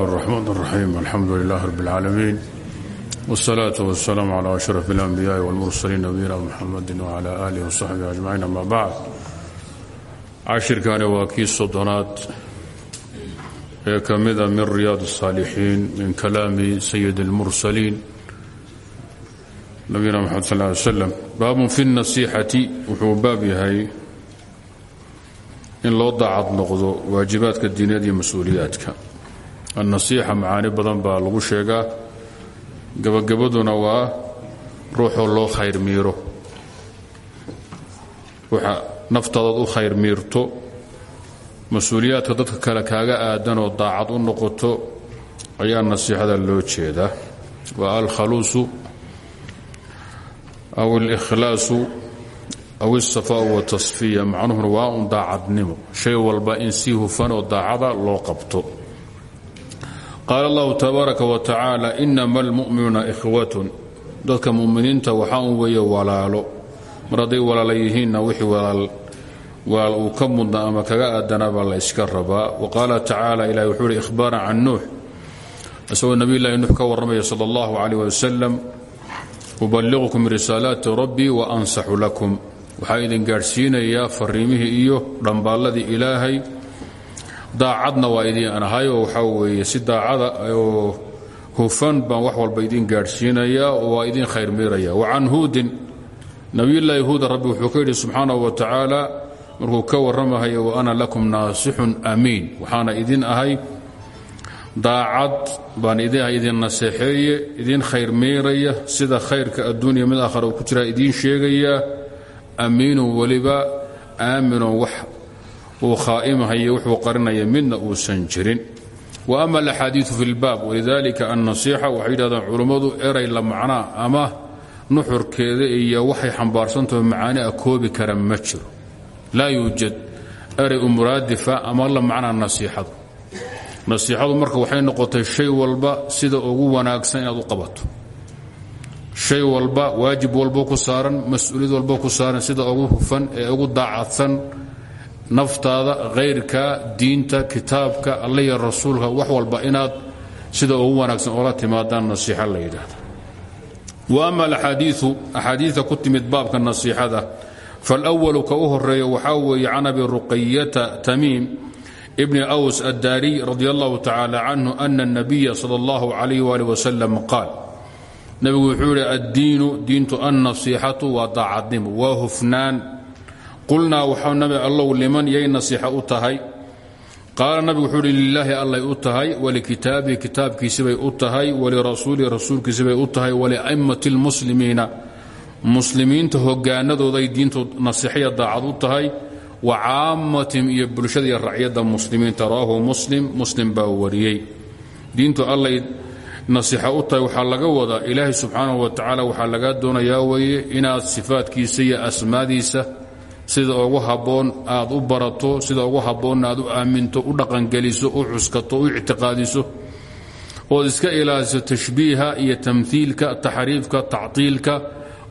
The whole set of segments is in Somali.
الرحمن الرحيم الحمد لله رب العالمين والصلاة والسلام على أشرف الأنبياء والمرسلين نبينا محمد وعلى آله وصحبه أجمعين أما بعد cashirkani waa kii soddonaad ee ka mida min riyaad الصاalixiin min kalaami sayid الmursaliin nabiyina mxamed sal ly slam baabun fi الnasiixati wuxuu baab yahay in loo daacad noqdo waajibaadka diineed iyo mas-uuliyaadka annasiixa macaani badan baa lagu sheegaa gabagabaduna waa ruuxoo loo khayr miiro. Waxa naftaadaad u khayr miirto mas'uuliyaadka dadka kale kaaga aadan oo daacad u noqoto ayaa nasiixada loo jeeda. Waa alkhaluusu aw alikhlaasu aw alsafaau watasfiya macnuhuna waa un daacadnimo. Shay walba in si hufan oo daacada loo qabto qaala allahu tabaaraka wa tacaala inama almu'minuuna ikhwatun dadka mu'miniinta waxaa un weeye walaalo mar hadday walaala yihiinna wixii walaal uu ka mudna ama kaga aadanabaa la yska rabaa wa qaala tacaala ilahi wuxuu ihi ihbaaran can nuux isagoo nebiyullaahi nuux ka warramaya sala allahu calayh wasalam uballiqukum risaalaati rabbii idin gaadhsiinayaa fariimihii iyo dhambaalladii ilaahay daacadna waa idin ahay oo waxaa weeye si daacada oo hufan baan wax walba idin gaadhsiinayaa waa idin khayr miiraya wa can huudin nabiyullaahi huuda rabbi wuxuu ka yidhi subxaanahu wa tacaala markuu ka warramahayo wa ana lakum naasixun amiin. Waxaana idin ahay daacad baan idin ahay idin naseexeeye idin khayr miiraya sida khayrka adduuniya mid aakhara uu ku jiraa idiin sheegayaa amiinun weliba aaminun wax uu khaa'imahayo wuxuu qarinaya midna uusan jirin. Wa ama alaxaadiiu fi lbaab walidalika annasiixa waxay yidhahdaan culummadu eray la macnaa ama nuxurkeeda iyo waxay xambaarsantaho macaani a kara ma jiro. Laa yuujad eray u muraadifa ama la macnaa nasiixadu. Nasiixadu marka waxay noqotay shay walba sida ugu wanaagsan inaad u qabato. Shay walba waajib walbo ku saaran mas'uuliyad ku saaran sida ugu hufan ee ugu daacadsan naftaada khayrka diinta kitaabka alla iyo rasuulka wax walba inaad sida ugu wanaagsan oola timaadaan nasiixa la yidhaahda. Wa ama alaxaadiiu axaadiida ku timid baabka nasiixada falwalu ka u horreeya waxaa weeye can abi ruqayata tamiim bni aws addaariy radi allahu tacaala canhu ana اnabiya sal اllahu alayh wali wasalam qaal nebigu wuxuu yidhi addiinu diintu annasiixatu waa daacadnimo waa hufnaan qulnaa waxaa nabi allow liman yay nasiixa u tahay? Qaala nabigu wuxuu uhi lilaahi u tahay walikitaabihi kitaabkiisibay u tahay walirasuulihi rasuulkiisibay u tahay waliammati lmuslimiina muslimiinta hogaanadooday diintu nasiixaya daacad u tahay wa caammatihim iyo bulshada iyo racyadda muslimiinta. Rawaahu muslim muslim baa diintu allay nasiixa u tahay waxaa laga wadaa ilaahay subxaanahu wa tacaala waxaa lagaa doonayaa weeye inaad sifaadkiisa iyo asmaadiisa sida ugu habboon aad u barato sida ugu habboonna aad u aaminto u dhaqangeliso u cuskato u ictiqaadiso. Ood iska ilaaliso tashbiiha iyo tamhiilka taxriifka tactiilka.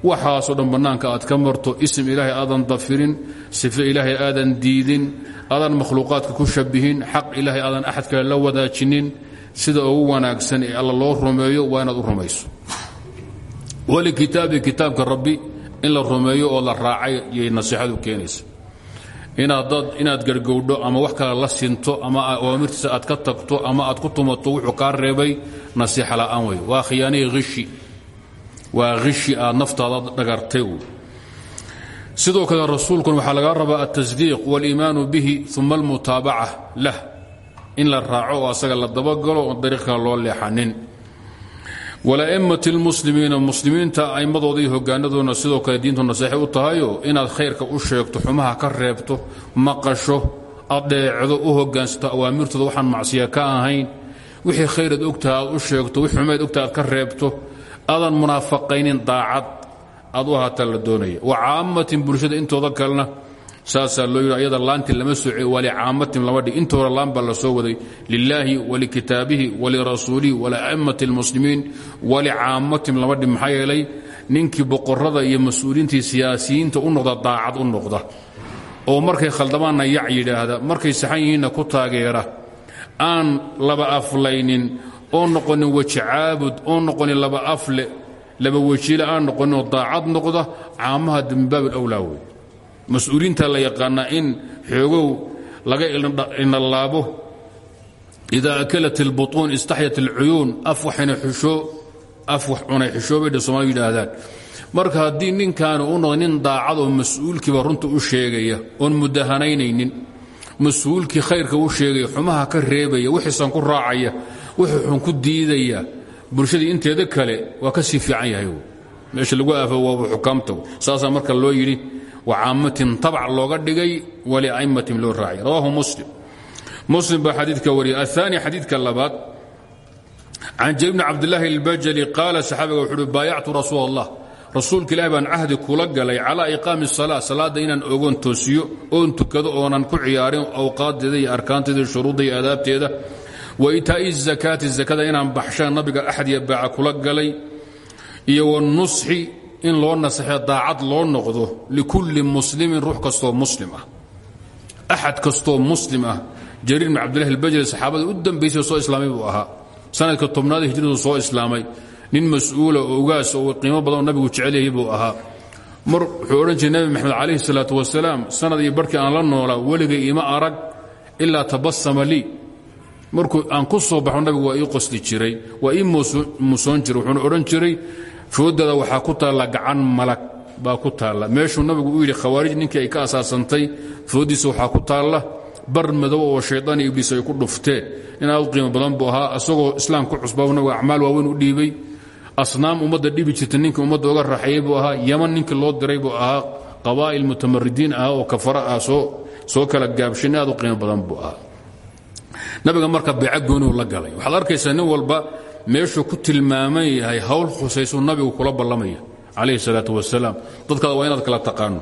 Waxaasoo dhan bannaanka aad ka marto isim ilaahay aadan dafirin sife ilaahay aadan diidin aadan makhluuqaadka ku shabihin xaq ilaahay aadan axad kale la wadaajinin. Sida ugu wanaagsan ee alla loo rumeeyo waa inaad u rumayso. Walikitaabi kitaabka rabbi in la rumeeyo oo la raacay yay nasiixadu keenaysa. Inaad gargowdho ama wax kale la sinto ama awaamirtiisa aad ka tagto ama aad ku tumato wuxuu kaa reebay nasiixa la'aan wey waa khiyaanihi hishi waa hishi aad naftaada dhagartay sidoo kale rasuulkuna waxaa laga rabaa altasdiiq wاliimaanu bihi uma almutaabaca lah. In la raaco oo asaga la dabagalo oon dariiq loo leexanin wala'immati lmuslimiina muslimiinta a'immadooda iyo hogaanadoodna sidoo kale diintu naseexay u tahayo inaad khayrka u sheegto xumaha ka reebto maqasho adeecdo u hogaansato awaamirtooda waxaan macsiya ka ahayn. Wixii khayraad ogtaha aad u sheegto wix xumayd ogtaha aad ka reebto aadan munaafaqaynin daacad aad u ahaataa la doonaya. Wa caammatin bulshada intooda kalena saasaa loo yidhi ayada laanti lama soce walicaammatin lama dhig intooda laan baa la soo waday lilaahi walikitaabihi walirasuulihi waliammati اlmuslimiin walicaammatin lama dhig maxaa yeelay ninkii boqorada iyo mas'uuliintii siyaasiyiinta u noqda daacad u noqda. Oo markay khaldamaanna yac yidhaahda markay saxan ku taageera. Aan laba aflaynin oo noqonin weji caabud oo noqonin laba afle laba wejile aan noqonin oo daacad noqda caamaha dembaab alawlaa wey mas-uuliinta la yaqaanaa in xoogow laga inalaabo idaa akalat اlbuطuun istaxyat اlcuyuun af waxayna xishoo af wax cunay xishoobay somaaliu yidhaahdaan marka haddii ninkaani u noqda nin daacad oo mas-uulkiiba runta u sheegaya oon mudahanaynaynin mas-uulkii khayrka u sheegaya xumaha ka reebaya wixiisan ku raacaya wixii xun ku diidaya bulshadii inteeda kale waa ka sii fiican yahay meesha lagu aafo waaba xukaamta saasaa marka loo yidhi wa caammatin tabc looga dhigay walia'immatin loo raacay rawaahu muslim muslim baa xadiidka wariyay aلثaani xadiidka labaad can jabir bni cabdillaahi اlbajali qaala saxaabiga wuxuu uhi baayactu rasuul allah rasuulka ilahi baan cahdi kula galay calaa iqaami الsalaa salaadda inaan ogoon toosiyo oon tukado oonan ku ciyaarin awqaaddeeda iyo arkaanteeda iyo shuruudda iyo aadaabteeda wa itaa'i الzakaati zakada inaan baxshaan nabiga axad iyo baaca kula galay iyo wanusxi in loo nasaxee daacad loo noqdo likulli muslimin ruux kastoo muslim ah. Axad kastoo muslim ah. Jariir bn cabdillahi albajali u dambaysay soo islaamay buu ahaa. Sanadka tobnaad hijradu soo islaamay. Nin mas'uula ogaas oo qiimo badan oo nabigu jecelyahay buu ahaa. Mar wuxuu odhan nebi maxamed calayhi salaatu wasalaam sanad iyo aan la noolaa weligay ima arag ilaa tabasama lii. Markuu aan ku soo baxo nabigu waa ii qosli jiray waa ii musoon jiray wuxuuna odhan jiray foodada waxaa ku taalla gacan malag baa ku taalla. Meeshuu nabigu u yidhi khawaarij ninkii ay ka asaasantay fooddiisa waxaa ku taalla. Bar madow oo shaydaan iyo ibliis ay ku dhufteen in aad qiimo badan buu ahaa islaam ku cusbaa nabigu acmaal waaweyn u dhiibay. Asnaam ummadda dhibi jirta ninkii ummadda oga raxeeyey buu ahaa. Yaman ninkii loo diray buu ahaa. Qabaa'il mutamaridiin ah oo kafara ah soo kala gaabshin qiimo badan buu ahaa. Nabiga marka beeca goonihu la galay. Waxaad arkaysaa walba meeshuu ku tilmaaman yahay hawl khusaysuu nabigu kula ballamaya calayhi salaatu wasalaam dadkaada waa inaad kala taqaano.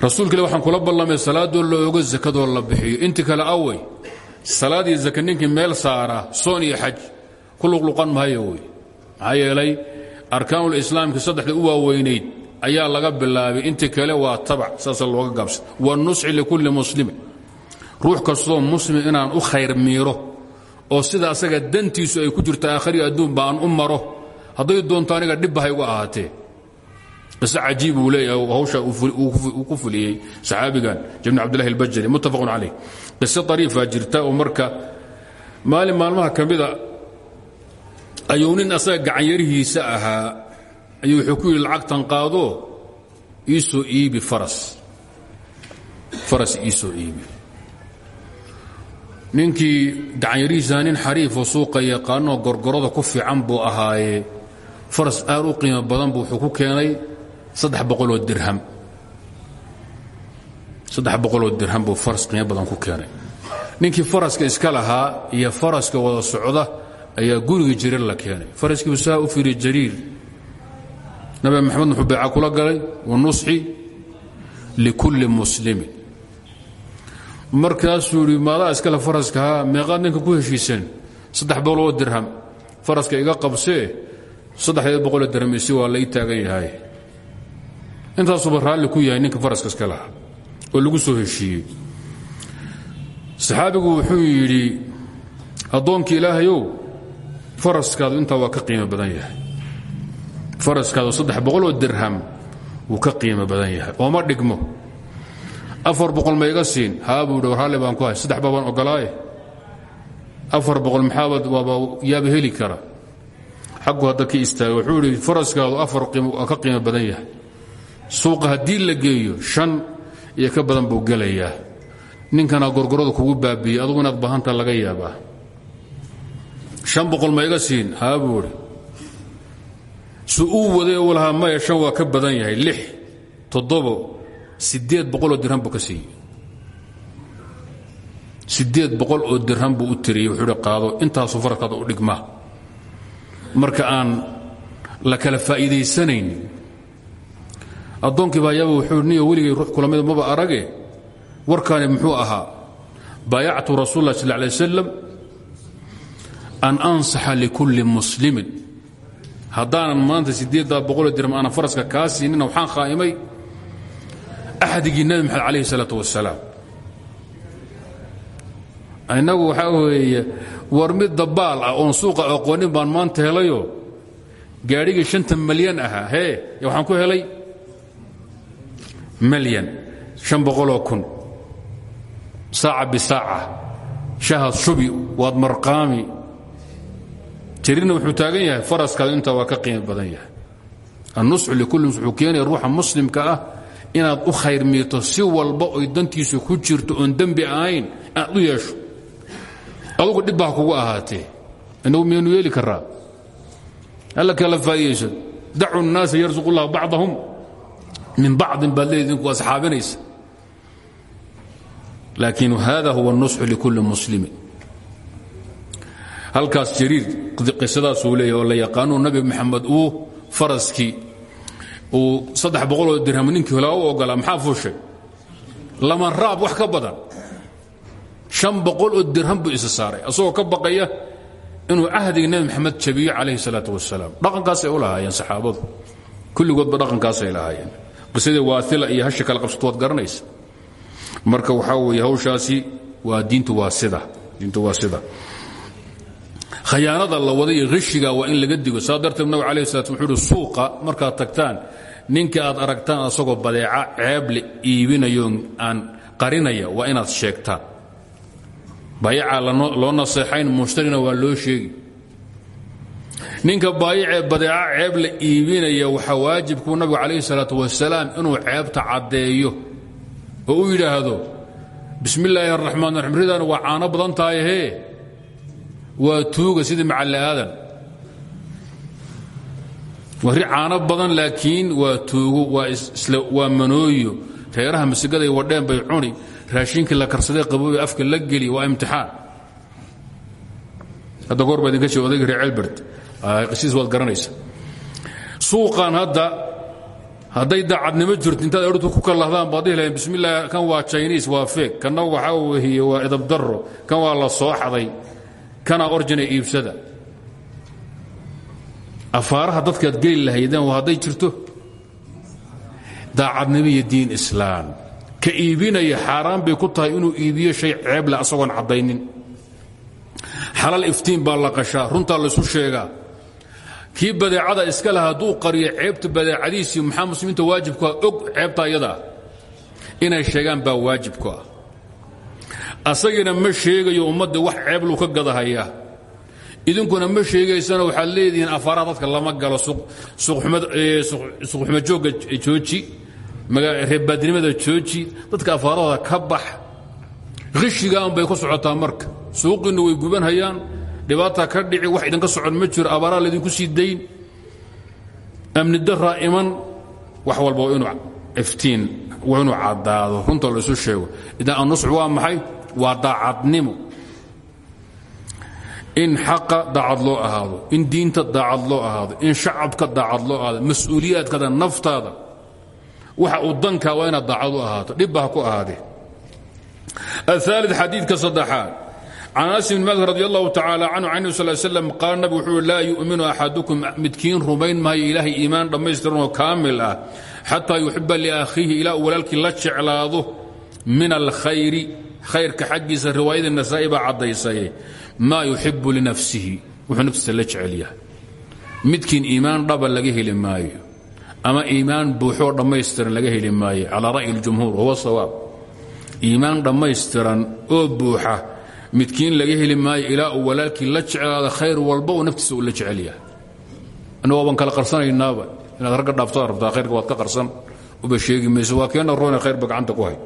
Rasuulka waxaan kula ballamay salaadoo la ogo zakadoo la bixiyo. Inti kale awey salaad iyo zaka ninkii meel saara soon iyo xaj ku luqluqan maayo wey. Maxaa yeelay arkaanuul islaamkii saddexda u waaweynayd ayaa laga bilaabay. Inti kale waa tabac saasa looga gaabsan. Wanusxi likulli muslimin. Ruux kastoo muslim inaan u khayr miiro oo sida asaga dantiisu ay ku jirto aakhari adduunba aan u maro doonto aniga dhibba hay uga ahaatee qise cajiib uu leeyahay hawsha uu ku fuliyey saxaabigan jabni cabdillahi albajali muttafaqun calayh. Qise ariifaa jirta oo marka maalmaha ka mida ayuu nin asaga gacanyarihiisa ayuu wuxuu lacagtan qaado iisoo iibi faras. Faras iisoo iibi ninkii gacanyarihiisa nin xariifoo suuqa yaqaanoo gorgorada ku fiican buu ahaaye. Faras aad u qiimo badan buu wuxuu ku keenay boqoloo dirham. Boqoloo dirham buu faras qiimo badan ku keenay. Ninkii faraska iska lahaa iyo faraska wada socda ayaa guriga jariir la keenay. Faraskiibu saa u fiiriy jariir nabi maxamed wuxuu beeca kula galay wanusxi likulli muslimin markaasuu yidhi maadaa iskale faraskahaa meeqaad ninka ku heshiiseen saddex boqoloo dirham. Faraska iga qabsee saddexdeed boqoloo dirham isi waa lai taagan yahay. Intaasuba raalli ku yahay ninka faraska iska lahaa oo lagu soo heshiiyey. Saxaabigu wuxuu yidhi addoonkii ilaahayow faraskaadu intaa waa ka qiimo badan yahay. Faraskaadu saddex dirham wuu ka qiimo badan yahay. Ooma dhigmo afar boqol ma iga siin? Haa buu hi raalli baan ku hay saddex baabaan ogolaaye. Afar boqol maxaabad waaba yaaba heli kara. Xaggu hadda ka istaaga wuxuu idhi faraskaadu afar ka qiimo badan yahay. Suuqa haddii la geeyo shan iyo ka badan buu gelayaa. Ninkana gorgorada kugu baabiiyey adugu inaad laga yaabaa. Shan boqol ma iga siin? Haa buu idhi su uu waday u lahaa waa ka badan yahay. Lix toddobo sideed boqoloo dirham buu ka siiyey. Sideed boqol oo dirham buu u tiriyey wuxuu hi qaado intaasuu faraskaada u dhigmaa marka aan la kala faa'iidaysanayn addoonkii baa yaaba wuxuu niyo weligay ruux kula maba arage. Warkaani muxuu ahaa baayactu rasuul lah sal lay an ansaxa likulli muslimin. Haddaanan maanta sideeddaa boqoloo dirham aanan faraska kaa siinina waxaan khaa'imay axdigii nebi maxamed calayhi salaatu wasalaam innagu waxaa weeye war dabaal ah oon suuqa aqoonin baan maanta helayo gaadhigii shanta malyan ahaa hee waxaan ku helay malyan boqoloo kun saaca bisaaca shahad shubi waad marqaami jarina wuxuu taagan yahay faraskaadu intaa waa ka qiimo badan yahay annusxu likulli wuxuu keenaya ruuxa muslimka ah inaad u khayr miito si walba oy dantiisu ku jirto oon dembi ahayn aad u yeesho. Adugu dhibba ha kugu ahaatee. Inagu miyaynu yeeli karaa alla kala faa'idayso dacu nnaasa yarsuq ullah bacdahum. Min bacdin baad leedi idinku asxaabinaysa. Laakiin hada huwa الnusxu likulli muslimi halkaas jariir qisadaasuu leeyahy oo la yaqaanuu nabi maxamed uu faraskii uu saddex boqoloo dirham ninkii holaa u ogolaa maxaa fuushay? Lama raab wax ka badan. Shan boqol oo dirham buu isa saaray asagoo ka baqaya inuu cahdiga nebi maxamed jabiyo calayhi salaatu wasalaam dhaqankaasay u lahaayeen saxaabadu. Kulligoodba dhaqankaasay lahaayeen. Qisadii waaila iyo hasha kala qabsato waad garanaysa. Marka waxaa weeye hawshaasi waa diintu waa diintu waa khayaanada la wada iyo hishiga waa in laga digo. Saa darteed nabig alayh salaam suuqa markaad tagtaan ninka aad aragtaan asagoo badeeca ceeble iibinayo aan qarinaya waa inaad sheegtaan baayacaa loo naseexayn mushtarina waa loo sheegi. Ninka baayacee badeeca ceeb la iibinaya waxaa waajibkuu nabigu calayhi salaatu wasalaam inuu ceebta caddeeyo oo u yidhaahdo bismi illaahi araxmaan raxiim waa caano badan tahay waa tuuga sidii macalle aadan waa ri badan laakiin waa tuugo waa manooyo. Reeraha masigaday wadheen bay cuni. Raashinkii la karsaday qaboobe afka la geli waa imtixaan. Hadda goor baa idinka sheeg odayga reer celbert qisiis garanaysa suuqan hadda hadday daacadnimo jirto intaad ertu ku kallahdaan baad dhihi lahayn kan waa jiniis waa feeg kanna waxaa wehiye waa idabdarro kan waa la soo xaday. Kana orjina iibsada afaaraha dadkaad geli lahaydeen waa hadday jirto. Daacadnimo iyo diin islaam ka iibinaya xaaraan bay ku tahay inuu iibiyo shay ceebleh asagoon caddaynin. Xalal iftiin baa la qashaa runtaa laysu sheegaa. Kii badeecada iska laha hadduu qariyo ceebta badeecadiisii maxaa muslimiinta waajibku ah? Og ceebta ayadaa inay sheegaan baa waajibku ah. Asagiina ma sheegayo ummadda wax ceebluu ka gadahayaa idinkuna ma sheegaysana waxaad leedihiin afaaraha dadka lama galo. Suqxumajoogga jooji reebaadnimada jooji dadka afaarahooda ka bax. Hishigaan bay ku socotaa marka. Suuqiinna way gubanhayaan dhibaata ka dhici wax idinka socon ma jiro abaaraa laydinku sii dayn. Amni daraa iman wax walba inuu iftiin waa inuu runta laysu sheego. Idan annusx waa maxay? Waa daacadnimo in xaqa daad loo ahaado in diinta daacad loo ahaado in shacabka daacad loo ahaado mas'uuliyaadkada naftaada. Waxa uu danka waa inaad u ahaato dhibba ku ahaadee. Aali xadiidka saddexaad. Can anas bn maalik radi allahu tacaala canhu can nabi sal slam qaala nabigu wuxuu laa yu'minu axadukum midkiin rumayn maayo ilaahay kaamil ah xataa yuxiba liakhiihi ilaa uu walaalkii la jeclaado min alkhayri khayrka xaggiisa riwaayada nasaa'i baa caddaysay maa yuxibu linafsihi. Wuxuu naftiisa la jecel yahay. Midkiin dhaba laga heli maayo ama iimaan buuxoo dhammaystiran laga heli maayo calaa ra'yi اljumhuur huwa sawaab. Iimaan dhammaystiran oo buuxa midkiin laga heli maayo ilaa uu la jeclaado khayr walba uu naftiisa la jecel yahay. Annago baan kala qarsanaynaaba inaad ragga dhaaftada rabtaa khayrka waad ka qarsan uba sheegi mayso waa keena khayrba gacanta ku hay.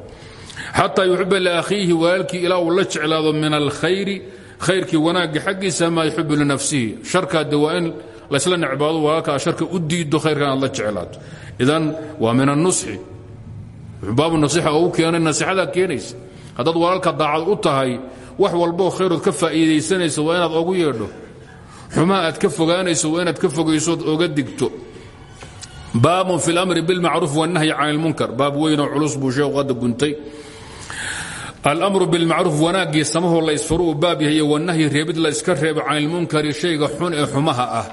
Xataa yuxiba liakhiihi walaalkii ilaa uu la jeclaado min alkhayri khayrkii wanaagga xaggiisa maa yuxibu linafsihi sharkaade waa in laysla necbaado walaalkaa sharka u diido khayrka inaad la jeclaato idan waa min annusxi baabu nasixa oo u keenay nasixadaa keenaysa haddaad walaalka daacad u tahay wax walboo khayrood ka faa'iidaysanaysa waa inaad ogu yeedho xumaha aad ka fogaanayso waa inaad ka fogaysood oga digto baabun fi اlamri biاlmacruuf wالnahyi can اlmunkar baab weynoo culus buu sheekhu hadda guntay almru bilmacruuf wanaaggii samahoo la ysfuru uu baab yahay iyo wanahyi reebid la yska reebo can ilmunkari shayga xun ee xumaha ah.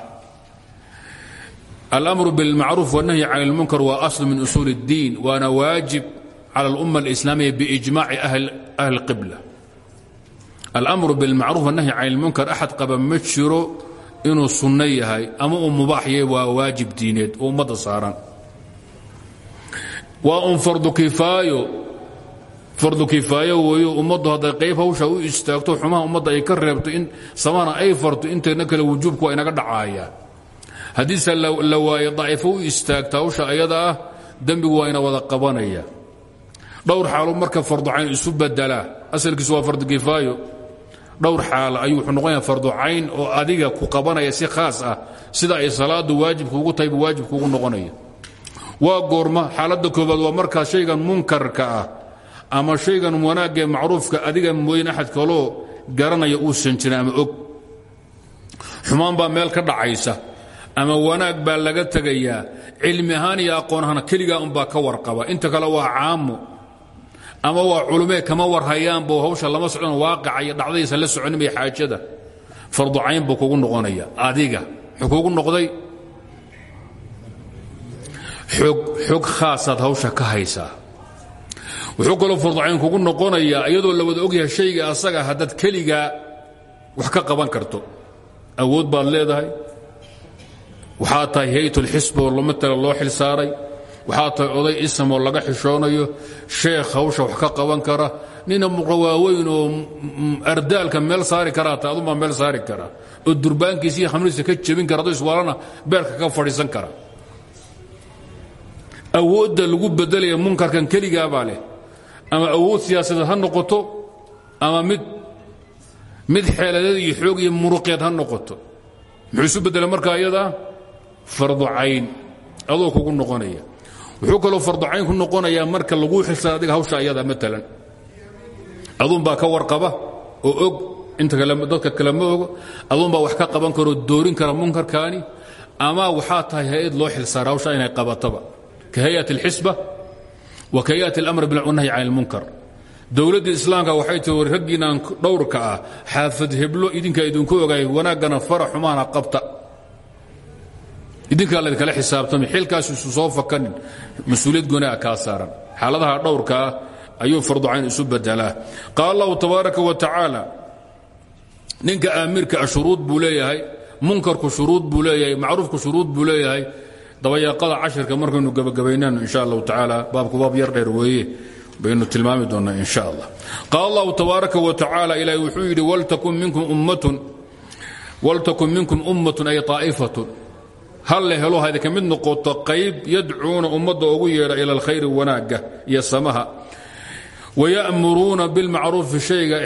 Almru bilmacruuf wanahyi can ilmunkar waa aslu min usuul اddiin waana waajib cala alumma alislaamiya biijmaaci ahli qibla. Almru bilmacruuf wanahyi can ilmunkar axad qaba ma jiro inuu sunno yahay ama uu mubaax yahay waa waajib diineed oo ummadda saaran. Waa un fardu kifaayo fardu kifaayo weeyo ummaddu hadday qayb hawsha u istaagto xumaha ummadda ay ka reebto in samana ay farto inteedna kale wujuubku waa inaga dhacaayaan haddiise la waayo daa'ifo u istaagta hawsha ayada ah waa ina wada qabanaya. Dhowr xaalu marka farducayn isu badelaa asalkiisu waa fardu kifaayo. Dhowr xaal ayuu wuxuu noqonaya fardu cayn oo adiga ku qabanaya si khaas ah sida ay salaadu waajibkuugu tahay buu waajibkuugu noqonaya. Waa goorma xaaladda koobaad waa markaa shaygan munkarka ah ama shaygan wanaaggae macruufka adiga mooyin axad kaloo garanaya uusan jirin og. Xumaan baa meel ka dhacaysa ama wanaag baa laga tegayaa cilmi ahaan iyo aqoon ahaan keligaa unbaa ka warqaba. Inta kale waa caamo ama waa culumee kama warhayaanbo hawsha lama socon waaqaca iyo dhacdadiisa la soconimaya xaajada. Fardu cayn buu kugu noqonaya adiga muxuu noqday. Xog khaasaad hawsha ka haysaa wuxuu kaloo farducayn kugu noqonayaa iyadoo la wada ogyahay shayga asaga haddaad keligaa wax ka qaban karto. Awood baad leedahay. Waxaa tahay hayatulxisb oo matala loo xil saaray. Waxaa oday isamoo laga xishoonayo. Sheekh hawsha wax ka qaban kara. Nina muqawaaweyn oo ardaalka meel saari karaa ta adunbaa meel saari kara oo durbaankiisa iyo ka jebin kara adoo iswaalana beerka ka fadhiisan kara. Awoodda lagu bedelaya munkarkan keligaabaa leh ama awood siyaasadeed ha noqoto ama mid mid xeeladeed iyo xoog iyo muruqeed ha noqoto. Muxuu isu bedela markaa iyadaa fardu cayn adoo kugu noqonaya. Wuxuu kaloo farducayn ku noqonayaa marka laguu xilsaan adiga hawsha ayada maalan aduunbaa ka warqaba oo og inta dadka kale ma ogo. Aduunbaa wax ka qaban karoo doorin kara munkarkaani. Ama waxaa tahay hay'ad loo xilsaara hawsha inay qabataba. Ka hayat alxisba wa ka hayat alamr bilnahyi can ilmunkar dowladda islaamka waxay tii war dhowrka ah xaafad heblo idinkaa idinku ogaay wanaaggana fara xumaana qabta. Idinkaa laydinkala xisaabtamay xilkaas isu soo fakanin mas'uuliyad goonaa kaa saaran. Xaaladaha dhowrkaa ayuu farducayn isu bedelaa qaala tabaaraka wa tacaala ninka aamirka a shuruud buu leeyahay munkarku shuruud buu leeyahay macruufku shuruud buu dabayaaqada cashirka markaynu gebagabaynaan insha allahu tacaala baabku baab yar dheer weeye baynu tilmaami doonnaa in sha allah qaala allahu tabaaraka wa tacaala ilaahay wuxuu yidhi waltakun minkum ummatun ay طaa'ifatun hal la helo hayda ka mid noqoto qayb yadcuuna ummadda ugu yeedha ila alkhayri wanaagga iyo samaha. Waya'muruuna bilmacruufi shayga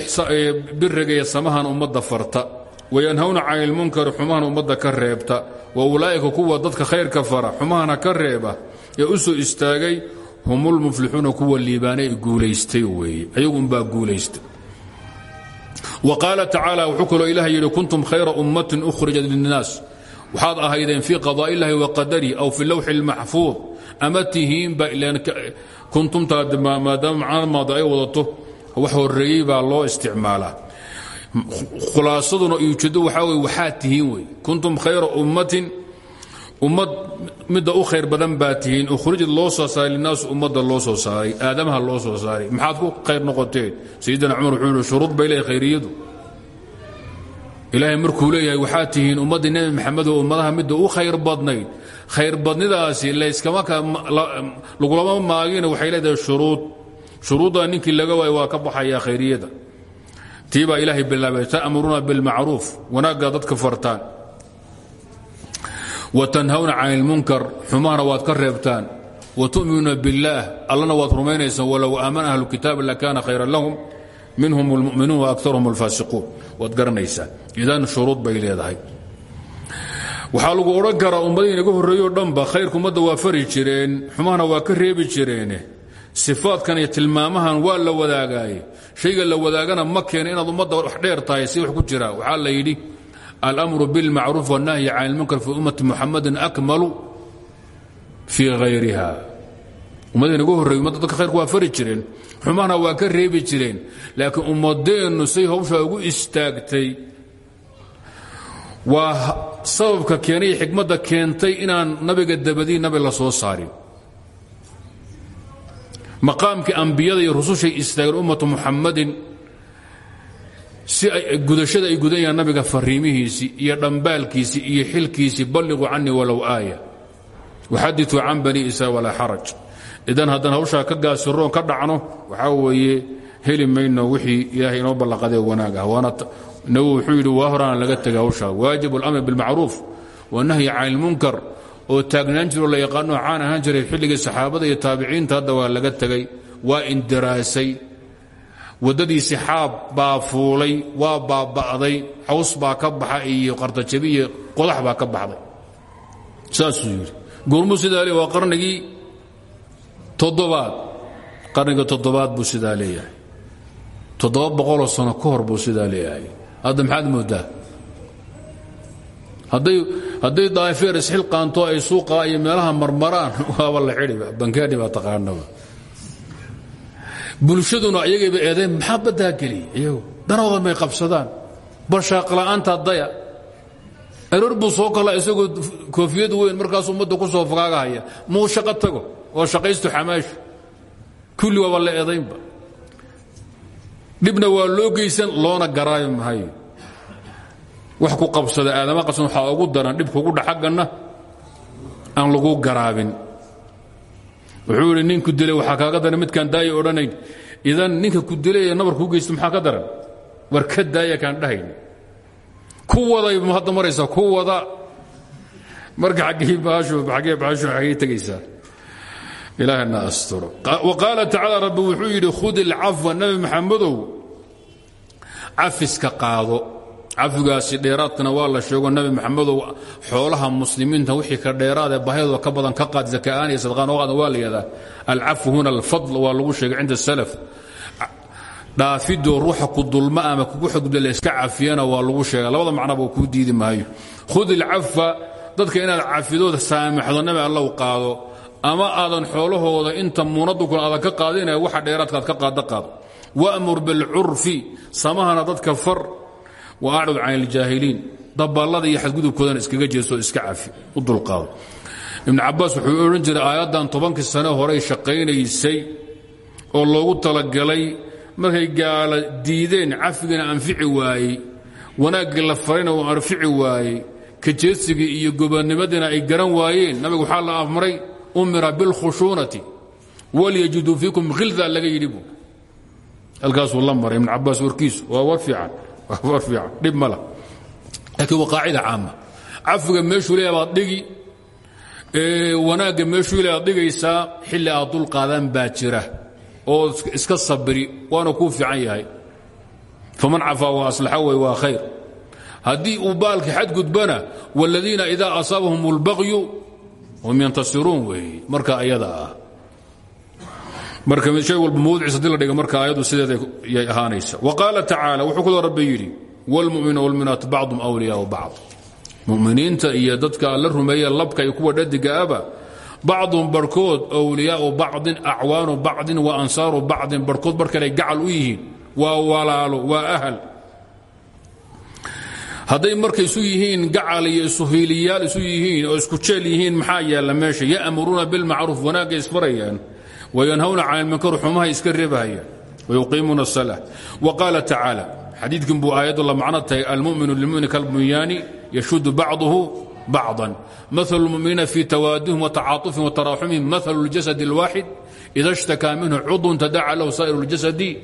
biriga iyo samahan ummadda farta wayanhawna can ilmunkari xumahana ummadda ka reebta wa ulaa'ika kuwa dadka khayrka fara xumahana ka reeba ee u soo istaagay hum lmuflixuuna kuwa liibaanay guulaystay weeye ayagunbaa guulaystay. Wa qaala tacaala wuxuu kaloo ilaah yidhi kuntum khayra ummatin ukhrijat linnaas. Waxaad ahaydeen fii qadaaء illahi wa qadarihi aw fi lawxi اlmaxfuud ama tihiinba kuntumta maadaama macnamaada ay wadato wax horeeyey baa loo isticmaalaa khulaasaduna iyo ujeeddo waxaa wey waxaad tihiin wey kuntum khayra ummatin ummad midda u khayr badan baa tihiin ukhrijad loo soo saaray linaasu ummadda loo soo saaray aadamaha loo soo saaray. Maxaad ku khayr noqoteen? Sayidina cumar wuxuu shuruud bay leeyahay khayriyadu. Ilaahay markuu leeyahay waxaad tihiin ummaddii nebi maxamed oo ummadaha midda u khayr badnayd. Khayr badnidaasi lagulama maagina waxay leedahay shuruud. Shuruuddaa ninkii laga waayo waa ka baxayaa khayriyada tii baa ilaahay bilaabay ta'muruuna bilmacruuf wanaaggaa dadka fartaan wa tanhawna can ilmunkar xumahana waad ka reebtaan wa tu'minuuna biاllaah allana waad rumaynaysaan walow aamana ahlu kitaabi lakaana khayran lahum minhum اlmu'minuun waaktarhum اlfaasiquun waad garanaysaa idan shuruud bay leedahay waxaa lagu odhan karaa ummadihii inaga horreeyoo dhanba khayrka ummadda waa fari jireen xumahana waa ka reebi jireene sifaadkan iyo tilmaamahan waa la wadaagaaye shayga la wadaagana ma keena inaad ummadda wax dheer tahay si wax ku jira waxaa la yidhi almru biاlmacruuf wالnahyi can اlmunkar fi ummati muxamadin akmalu fii hayriha ummadii inaga horrey ummadda dadka khayrka waa fari jireen xumahana waa ka reebi jireen laakiin ummadeennu say hawshaa ugu istaagtay waa sababka keenay xikmadda keentay inaan nabiga dabadii nabi la soo saarin maqaamkii ambiyada iyo rusushay istaageen ummatu muxammadin si gudashada ay gudanayaan nabiga fariimihiisii iyo dhambaalkiisii iyo xilkiisii balliquu canii walow aaya. Waxadituu can bani israil walaa xaraj. Idan haddaan hawshaa ka gaasiroon ka dhacno waxaa weeye heli wixii ilaahay inoo ballanqadee wanaag ah. Waana nabigu wuxuu yidhi waa horaan laga tega hawshaa. Waajib اlamr biاlmacruuf wanahyi can ilmunkar oo taagnaan jiroo la yaqaanoo caan ahaan jiray xilligii saxaabada iyo taabiciinta hadda waa laga tegay waa indiraasay. Waddadiisi xaab baa fuulay waa baaba'day caws baa ka baxa iyo qardajabi iyo qodax baa ka baxday. Saasuu yidhi. Goormuu sidaa le waa qarnigii toddobaad. Qarniga toddobaad buu sidaa leeyahay. Toddoba boqoloo sano ka hor buu sidaa leeyahay. Hadda maxaad moodaa? Hadday daafeer isxilqaanto ay suuqa iyo meelaha marmaraan waaba la xidhiba bankaani baa taqaanaba bulshaduna iyagayba eedeen maxaa baddaa geliya iyagu danooda may qabsadaan. Bal shaaqla'aanta daya. Aroor buu soo kala isagoo koofiyad weyn markaas ummadda ku soo fogaagahaya muu shaqo tago oo shaqaystu xamaashu. Kulli waaba la eedaynba. Dhibna waa loo loona garaayo mahayo wax ku qabsada aadama qabsan waxaa ugu daran dhib kugu dhaxagganna aan lagu garaabin. Wuxuu idhi dilay waxaa kaaga daran midkaan daaya odhanayn. Idan ninka ku dilay ee nabar kuu maxaa ka daran? War ka daaya kaan dhahayn. Ku waday maraysaa ku wada. Marka aggee baashu xaggay tegaysaa ilaahna asturo. Wa qaala tacaala rabbi wuxuu yidhi khud ilcafwa nabi maxamedow. Cafiska qaado cafigaasi dheeraadkana waa la sheego nabi maxamedow xoolaha muslimiinta wixii ka dheeraadee baahidooda ka badan ka qaad zaka'aan iyo sadqaan oo qaadna waa la yidhahdaa alcafu huna alfadl waa lagu sheegay cinda salaf. Dhaafidoo ruuxa ku dulma ama kugu xadgudba layska cafiyana waa lagu sheega labada macnaba kuu diidi maayo. Khud ilcafa dadka inaad cafidooda saamaxdo nabi allow qaado ama aadan xoolahooda inta muunadukun aadan ka qaadinaya waxa dheeraadkaad ka qaada qaado wamur bilcurfi samahana dadka far wa acrud can iljaahiliin. Daballada iyo xadgudubkoodana iskaga jeeso iska cafi u dulqaado ibnu cabaas wuxuu odhan jiray aayaddan tobankii sane horey shaqaynaysay oo loogu talagalay markay gaala diideen cafigana anfici waayey wanaaggii la farayna uu anfici waayey kajeedsigii iyo gobannimadiina ay garan waayeen nabigu waxaa la amray umira biاlkhushuunati walyajiduu fiikum khilda laga yidhi buu. Halkaasuu la maray ibn cabaas warkiisu dhib ma lah laakiin waa qaacida caama. Cafiga meeshuu baad dhigi wanaagga meeshuu leeyaad dhigaysaa xilli aad dul qaadaan oo iska sabri waana kuu fiican yahay. Faman cafaa wa aslaxa way waa khayr. Haddii uu baalki xadgudbana wاladiina idaa asaabahum اlbaqyu hum yantasiruun weeye marka ayada ah marka shay walba mawdciis haddii la dhiga marka ayadu sideeday ahaanaysa. Wa qaala tacaala wuxuu kaloo rabbi yidhi wاlmu'minuuna wاlmuminaat bacdum wliyaau bacd. Muminiinta iyo dadka alla rumeeye labka iyo kuwa dhadigaaba bacdun barhkood wliyaau bacdin acwaanu bacdin wa ansaaru bacdin barhkood bar gacal u yihiin waa walaalo waa ahal. Hadday marka isu yihiin gacal iyo isuhiiliyaal isu yihiin oo isku jeel yihiin maxaa yaalla meesha ya'muruuna bilmacruuf wanaagga isfarayaan wayanhawna can ilmunkar xumaha iska reebahaya wayuqiimuuna asala waqaala tacaala xadiidkan buu aayaddu la macno tahay almuminu lilmumin kalbunyaani yashudu bacduhu bacdan. Maalu lmuminiina fii tawaaduhim watacaatufihim wataraaxumihim maalu ljasadi alwaaxid ida shtakaa minhu cudun tadaca lahu saa'iru ljasadi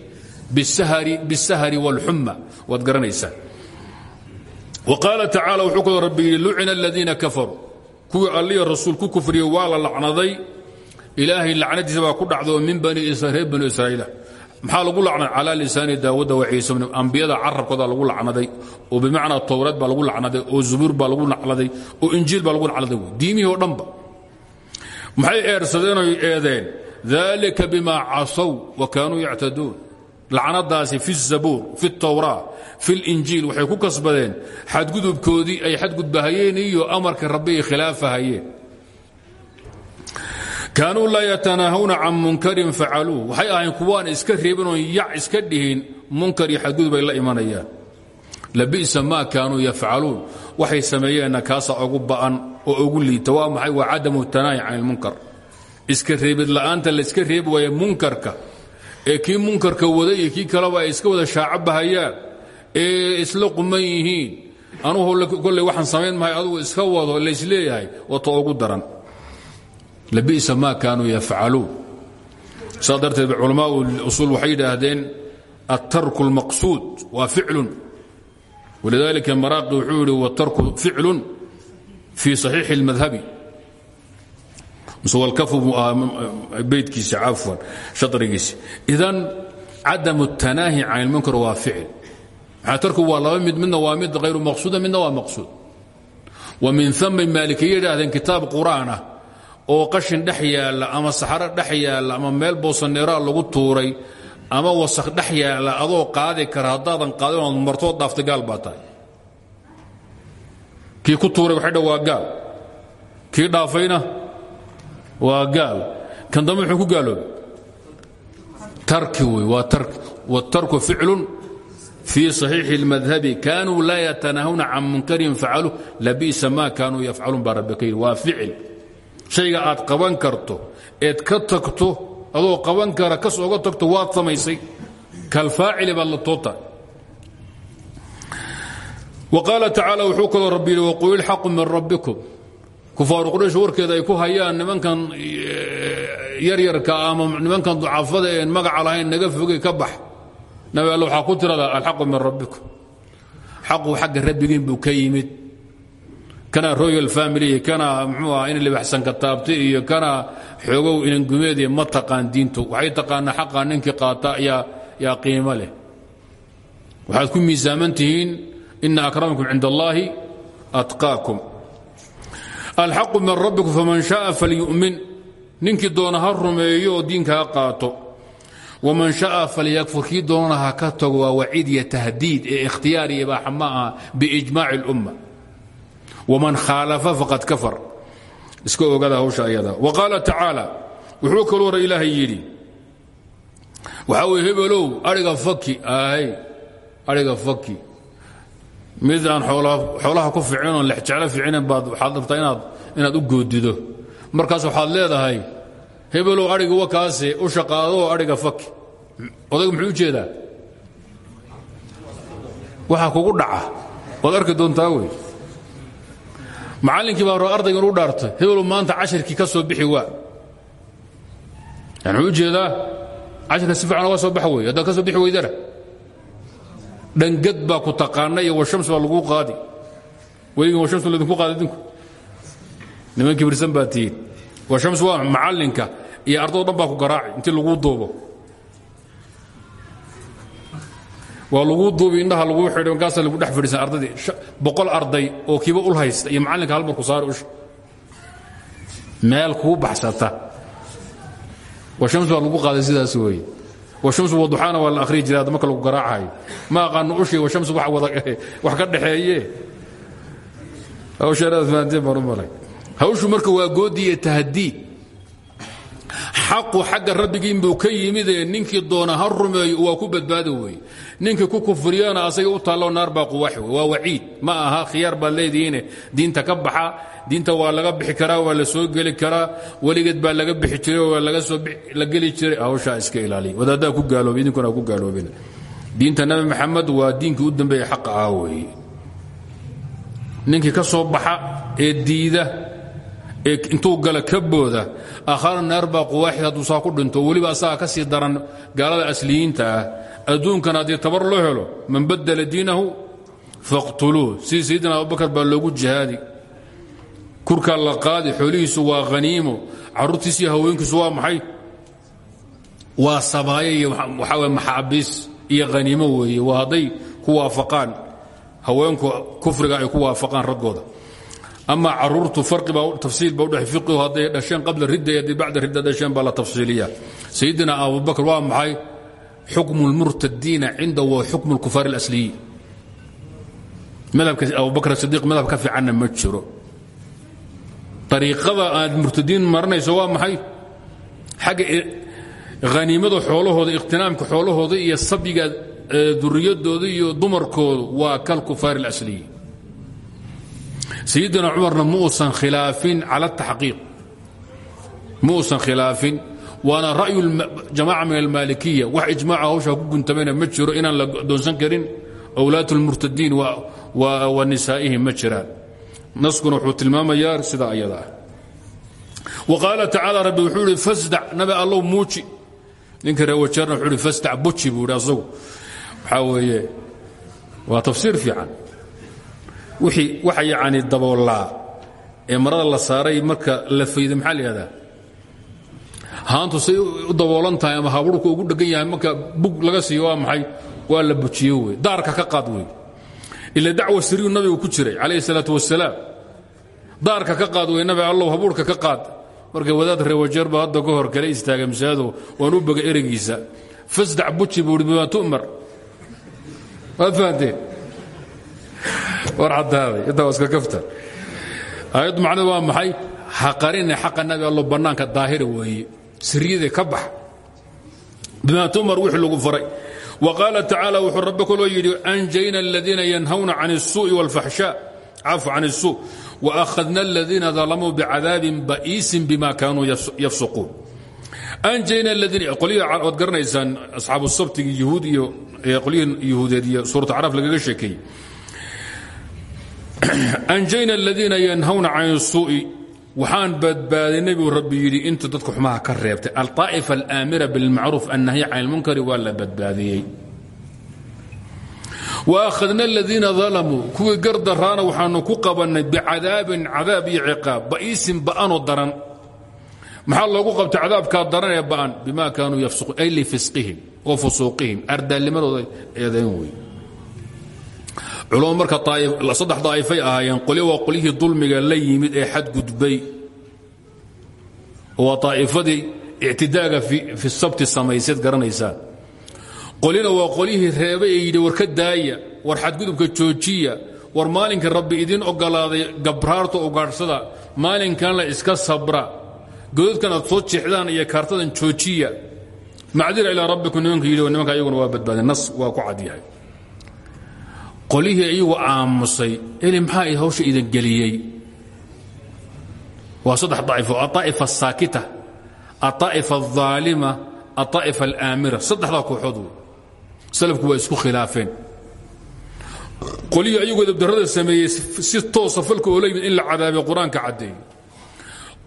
bisahari wاlxuma waad garanaysaa. Wqaala tacaala wuxuu ku rabbi yidhi lucina aladiina kafaruu. Kuwii alliya rasuul ku kufriyey waa la lacnaday ilaahay lacnadiisa baa ku dhacday oo min reer banu israa'iila maxaa lagu lacnay? Calى lisaani daawuda waciisa ambiyada carabkooda lagu lacnaday oo bimacnaa towreed baa lagu lacnaday oo zubuur baa lagu nacladay oo injiil baa lagu nacladay diimihii oo dhanba. Maxay eersadeen oy eedeen? Dalika bima casow wa kaanuu yactaduun. Lacnadaasi fi zabuur fi towraa fi linjiil waxay ku kasbadeen xadgudubkoodii ay xadgudbahayeen iyo amarka rabbi ay khilaafahayeen kaanuu laa yatanaahawna can munkarin facaluuh waxay ahayn kuwaan iska reebin oon yac iska dhihin munkar iyo xadgudub ay la imanayaan. Labisa maa kaanuu yafcaluun. Waxay sameeyeenna kaasa ugu ba'an oo ugu liita. Waa maxay? Waa cadamu tanaahi can ilmunkar iska reebid la'aanta layska reebi waaya munkarka. Ee kii munkarka waday iyo kii kaleba ay iska wada shaacabahayaan ee isla quman yihiin. Anugu kolley waxaan samayn mahay adugu iska wado laysleeyahay wato ugu daran labisa ma kaanuu yafcaluun saa darteed culamaau usuul waxay yidhaahdeen altarku اlmaqsuud waa ficlun walidalika maraaqi wuxuu yidhi watarku ficlun fii صaxiixi اlmadhabi beytkiisa cafwan sharigiisa idan cadam الtanaahi can اlmunkar waa ficil maxaa tarku waa laba mid midna waa mid hayru maqsuuda midna waa maqsuud wa min amay maalikiya yidhaahdeen kitaab qur'aan ah oo qashin dhex yaalla ama saxaro dhex yaalla ama meel boosaneeraa lagu tuuray ama wasakh dhex yaalla adoo qaadi kara haddaadan qaadin ood martood dhaafta gaal baa tahay kii ku tuuray waxay dha waa gaal kii dhaafayna waa gaal kan dambe muxuu ku gaaloobay tarki wey waa tarki wاtarku ficlun fii صaxiixi اlmadhabi kaanuu laa yatanaahuna can munkarin facaluuh labi'sa ma kaanuu yafcaluun baa rabbi ka yidhi waa ficil shayga aad qaban karto eed ka tagto adoo qaban kara kas oga tagto waad samaysay. Kalfaacili baad la toota. Wa qaala tacaala wuxuu kaloo rabbi yidhi waqul ilxaqu min rabbikum. Kufaaru quraysh warkeeda ay ku hayaan nimankan yaryarka ama nimankan ducafada een magaca lahayn naga fogey ka bax. Nabi alle waxaa ku tirada alxaqu min rabbikum. Xaqu xagga rabbigiin buu ka yimid kana royal family kana mxuu ah in libaxsanka taabta iyo kana xoogow inangumeediy ma taqaan diintu. Waxay taqaanaa xaqaa ninkii qaata yaa qiimo leh. Waxaad ku miisaaman tihiin akramakum cind allaahi atqaakum. Alxaqu min rabbikum faman shaaa falyu'min. Ninkii doona ha diinka qaato. Waman shaaa falyakfur. Kii doonana ka tago waa waciid iyo tahdiid ee ikhtiyaar iyo ibaaxa ma aha biijmaaci اlumma wman khaalafa faqad kafar. Iska ogada hawsha ayada. Wa qaala tacaala wuxuu kaloo hore ilaahay yidhi waxaa weye hebelow aiga faki ahay aiga faki. Mid aan xoolaha ku ficin oon lexjeclo ficinin baad waxaad rabtaa inaad inaad u goodido. Markaas waxaad leedahay hebelow adhiga wakaase u shaqaado adhiga faki. Odaygu muxuu u jeedaa? Waxa kugu dhaca. Waad arki doontaa wey macallinkii baa ardaygan u dhaartay. Hebelu maanta cashirkii ka soo bixi waa. Yani wuxuu u jeedaa cashirka si fiican oga soo baxa wey haddaad ka soo bixi weydana dhangad baa ku taqaana iyo washams baa laguu qaadi. Weligin washams laydinku qaada idinku. Niman kibirsan baa tihiin washams waa macallinka iyo ardado dhan baa ku garaaci intii laguu duubo waa laguu duubi indhaha laguu xidhay markaasa lagu dhex fadhiisan ardaydii boqol arday oo kiiba ul haysta iyo macallinka hal marku saari usha. Meel kuu baxsata. Washams baa lagu qaaday sidaas weeye. Washams waduxaana waa la akhriyi jiray hadda marka lagu garaacayo ma aqaano ushii washams wax wada wax ka dhaxeeye hawshaanaad fahanteen baan u malay. Hawshu marka waa goodi iyo tahdiid xaqu xagga rabbigiin buu ka yimidee ninkii doona ha rumeeyo waa ku badbaado weeye ninkii ku kufriyana asaga u taallo naar baa quwax waa waciid. Ma aha khiyaar baad leedihiine. Diinta ka baxa. Diinta waa laga bixi karaa waa la soo geli karaa. Weligeed baa laga bixi jiray waa laga soo la geli jiray. Hawshaa iska ilaaliya. Wadaaddaa ku gaaloobay idinkuna ku gaaloobina diinta nabi maxamed waa diinkii u dambeeya xaqa ah weeye ninkii ka soo baxa ee diida ee intuu gala ka booda akhara naar baa ku dhinto. Weliba asaga ka sii daran gaalada asliyiinta ah adduunkan haddii tabar loo helo man badala diinahu faqtuluuh sidii sayidina abubakar baa loogu jihaadi. Kurkaa la qaadi xoolihiisu waa haniimo carruurtiis iyo haweenkiisu waa maxay? Waa sabaayo iyo waxaa maxaabiis iyo haniimo weeye. Waa ku waafaqaan haweenku kufriga ay ku waafaqaan raggooda. Ama caruurtu fiqihu hadday dhasheen qabla ridda haddii bacda ridda dhasheen baa la tafsiiliya sayidina abubakr waa maxay xukmu lmurtadiina cinda wa xukmu lkufaar اlasliyiin madhabka abubakr sidiiq madhab ka fiicanna ma jiro ariiqada aad murtadiin maranayso waa maxay xagga haniimada xoolahooda ikhtinaamka xoolahooda iyo sabyiga duriyadooda iyo dumarkoodu waa kalkufaar اlasliyiin sayidina cumarna ma uusan khilaafin cala taxqiiq ma uusan khilaafin waana ra'yu jamaca min almaalikiya wax ijmaaca hawshaa ku guntamayna ma jiro inaan la doonsan karin. Awlaat اlmurtadiin wa nisaa'ihim ma jiraan. Naskuna wuxuu tilmaamayaa sidaa ayada. Wa qaala tacaala rabbi wuxuu ihi fasdac nabi allow muuji. Ninka reewajeerna wuxuu ihi fasdac buji buu idhi asagu. Waxaa weeye waa tafsiir fiican. Wixii waxa yacni daboolaa. Ee marada la saaray marka la fayda maxaa la yihahdaa haantu say u daboolan tahay ama haburhku ugu dhegan yahay marka bug laga siiyo waa maxay? Waa la bujiyo wey daarka ka qaad wey ila dacwa siriyu nabigu ku jiray calayhi salaatu wasalaam daarka ka qaad wey nabi allow habuurka ka qaad. Marka wadaad reewajeer baa hadda ka hor kale istaagay masaado waan u boga ereygiisa. Fasdac buji buu i bimaa tu'mar waad fahanteen? War caddaaday intaa waa iska kafta aayaddu macnadu waa maxay? Ha qarine xaqa nabi allo bannaanka daahira weeye siriyadee ka bax bimaa tu'mar wixii lagu faray wa qaala tacaala wuxuu rabbi kaloo yidhi anjayna aladiina yanhawna can الsuuءi wاlfaxshaa cafu can الsuu وأkhadna الadiina ظalamuu bicadaabin ba'iisin bima kaanuu yafsuquun anjayna aladiina qolyihi waad garanaysaan asxaabu sabtigi yahuud iyo qolyihii yahuudeed iyo suuratu caraf lagaga sheekeeyey anjayna aladiina yanhawna can الsuuءi waxaan badbaaday nebigu rabbi yidhi intuu dadka xumaha ka reebtay. Alطaa'ifa alaamira bilmacruuf annahyi can اlmunkari waa la badbaadiyey. Waahadna aladiina dalamuu kuwii gardaraana waxaanu ku qabannay bicadaabin cadaab iyo ciqaab ba'iisin ba'anoo daran. Maxaa loogu qabtay cadaabkaa daran ee ba'an? Bima kaanuu yafsuqun ay lifisqihim wa fusuuqihim ardaalnimadooda eedayn wey culamo marka saddex daa'ifay ahaayeen qolyo waa qolyihii dulmiga la yimid ee xadgudbay. Waa daa'ifadii ictidaaga fi sabti samayseed garanaysaan. Qolina waa qolyihii reebay ee yidhi war ka daaya war xadgudubka joojiya war maalinka rabbi idin ogolaaday gabraarta ugaadhsada maalinkan la iska sabra gododkan soo jeexdaan iyo kaartadan joojiya. Macdira ilaa rabbikum nimanka yidhi nimanka ayaguna waa badbaadeen nas waa ku cadyahay qolyihii iyagu aamusay eli maxaa hawsha idin geliyey waa saddex daa'ifo aطaa'ifa asaakita aطaa'ifa الظaalima aطaa'ifa alaamira saddexdaa kooxood wey salafku waa isku khilaafeen qolyihii ayagoo dabdarrada sameeyey si toosa falka oo la yimid in la cadaabay qur-aanka caddeeyey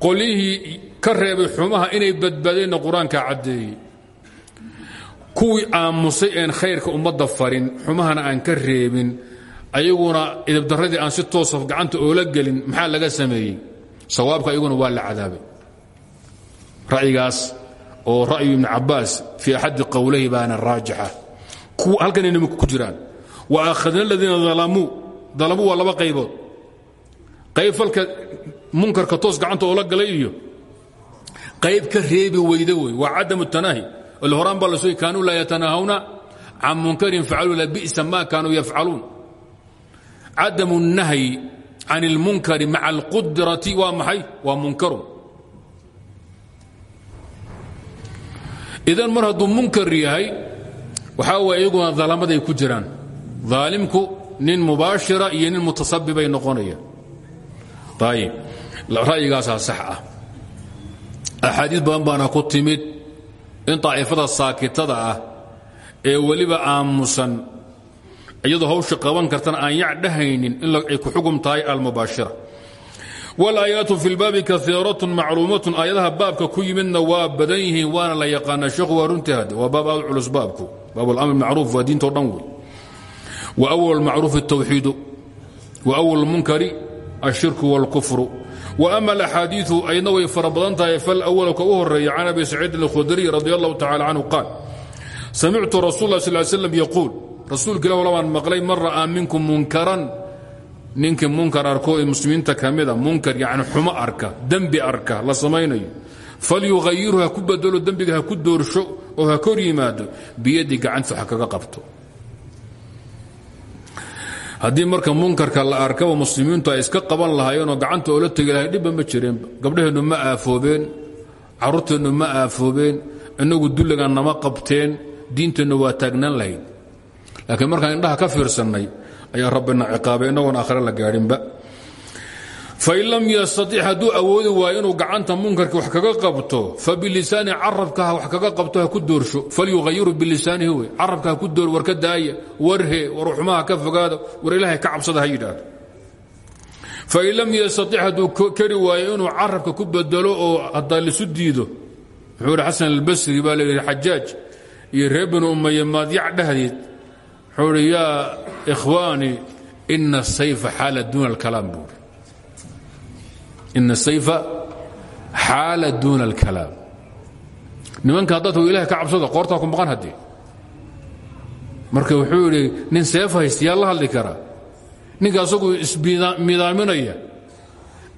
qolyihii ka reebay xumaha inay badbaadeenna qur-aanka caddeeyey kuwii aamusay een khayrka ummadda farin xumahana aan ka reebin ayaguna idibdaradii aan si toosa gacanta oola gelin maxaa laga sameeyey? Sawaabka ayaguna waa la cadaabay. Ra'yigaas oo ra'yu ibni cabbaas fii axaddi qowlahi baana raajixa. Halkanay niminku ku jiraan. Wa akhadna aladiina alamuu dalamuu waa laba qaybood. Qayb falka munkarka toos gacanta oola galay iyo qayb ka reebi weyda wey waa cadamu horaan baa la soo kaanuu laa yatanaahawna can munkarin facaluu la bi'sa ma kaanuu yafcaluun cadamu الnahyi can اlmunkari maca اlqudrati waa maxay waa munkarun idan mar hadduu munkar yahay waxaa waye iyaguna dalamaday ku jiraan daalimku nin mubaashira iyo nin mutasabibay noqonayaan ayib ra'yigaasaa sax ah axaadiis badan baana ku timid in daa'ifada saakitada ah ee weliba aamusan iyadoo hawsha qaban kartana aan yac dhahaynin in ay ku xugum tahay almubaashira wاlaayaatu fi lbaabi kaiiratun macluumatun aayadaha baabka ku yimidna waa badan yihiin waana la yaqaanaa sheekhu waa runtii hadde waa baab aad culus baabku baab اlamr macruuf waa diintao dhan wey wa أwl macruuf الtawxiidu wa أwl munkari الshirku wاlkufru وأma الأxaadiiثu ayadna way fara badan tahay falأwl ka u horeeya can abi saciidin الkhudriي radi الlahu tacala canhu qaal samictu rasul اlah sl slam yaquul rasuulka ilah labaan maqlay man ra'aa minkum munkaran ninkii munkar arko ee muslimiinta ka mida munkar yani xumo arka dembi arka la samaynayo falyughayirhu ha ku bedelo dembiga ha ku doorsho oo ha kor yimaado biyaddi gacantu ha kaga qabto haddii marka munkarka la arkaba muslimiintu ay iska qaban lahaayeenoo gacanta oola tegi lahay dhibba ma jireenba gabdhaheennu ma aafoobeen carruurteennu ma aafoobeen innagu dulligan nama qabteen diinteennu waa taagnaan lahayd. Laakiin markaan indhaha ka fiirsannay ayaa rabbina ciqaabay innagoon aakhire la gaadhinba fain lam yastatic hadduu awoodi waayo inuu gacanta munkarka wax kaga qabto fabilisaani carabka ha wax kaga qabto ku doorsho falyuhayiru bilisaanihi wey carabka ha ku door war ka daaya warhe war ka fogaada war ilaahay ka cabsada ha yidhaahdo fain lam yastatic kari waayo inuu carabka ku bedelo oo haddaa diido wuxuu ihi xasan albasri baa layidhi xajaaj iyo reer binu umaye maadyac dhahdeed wuxuu ihi yaa ikhwaani ina sayfa xaala duuna ina sayfa xaala duuna alkalaam. Nimanka haddaadku ilahay ka cabsada qoortaa ku maqan haddii. Marka wuxuu yidhi nin seef haysta yaa hadli karaa. Ninka asagu ismidaaminaya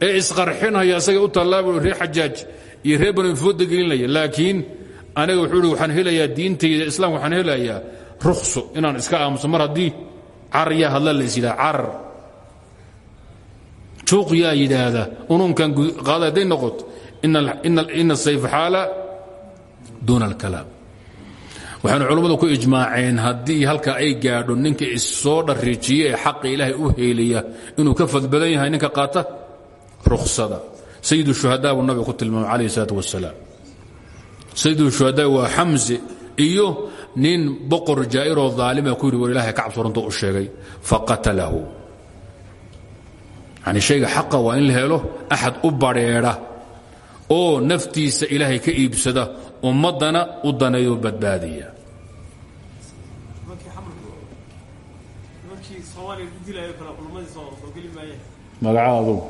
ee isqarxinaya asaga u tallaaba reer xajaaj iyo reer gelinaya. Laakiin aniga wuxuu ihi waxaan diintayda islaamka waxaan helayaa rukhso inaan iska aamuso. Mar haddii carar yaa hadla la is yidhaha juuq yaa yidhaahda ununkan qaada hadday noqoto ina sayf xaala duuna alkalaam. Waxaynu culummadu ku ijmaaceen haddii halka ay gaadho ninka issoo dhariijiye ee xaqa ilaahay u heelaya inuu ka fadbadan yahay ninka qaata rukhsada. Sayidu shuhadaa buu nabiga ku tilmaamay calayh isalaat wasalaam sayidu shuhadaa waa xamse iyo nin boqor jaa'iroo daalima ku yidhi war ilahay ka cabso runta u sheegay. Faqatalahu yani shayga xaqa waa in la helo axad u badrheedha oo naftiisa ilaahay ka iibsada ummaddana u daneeyo badbaadiya. Magaca adugu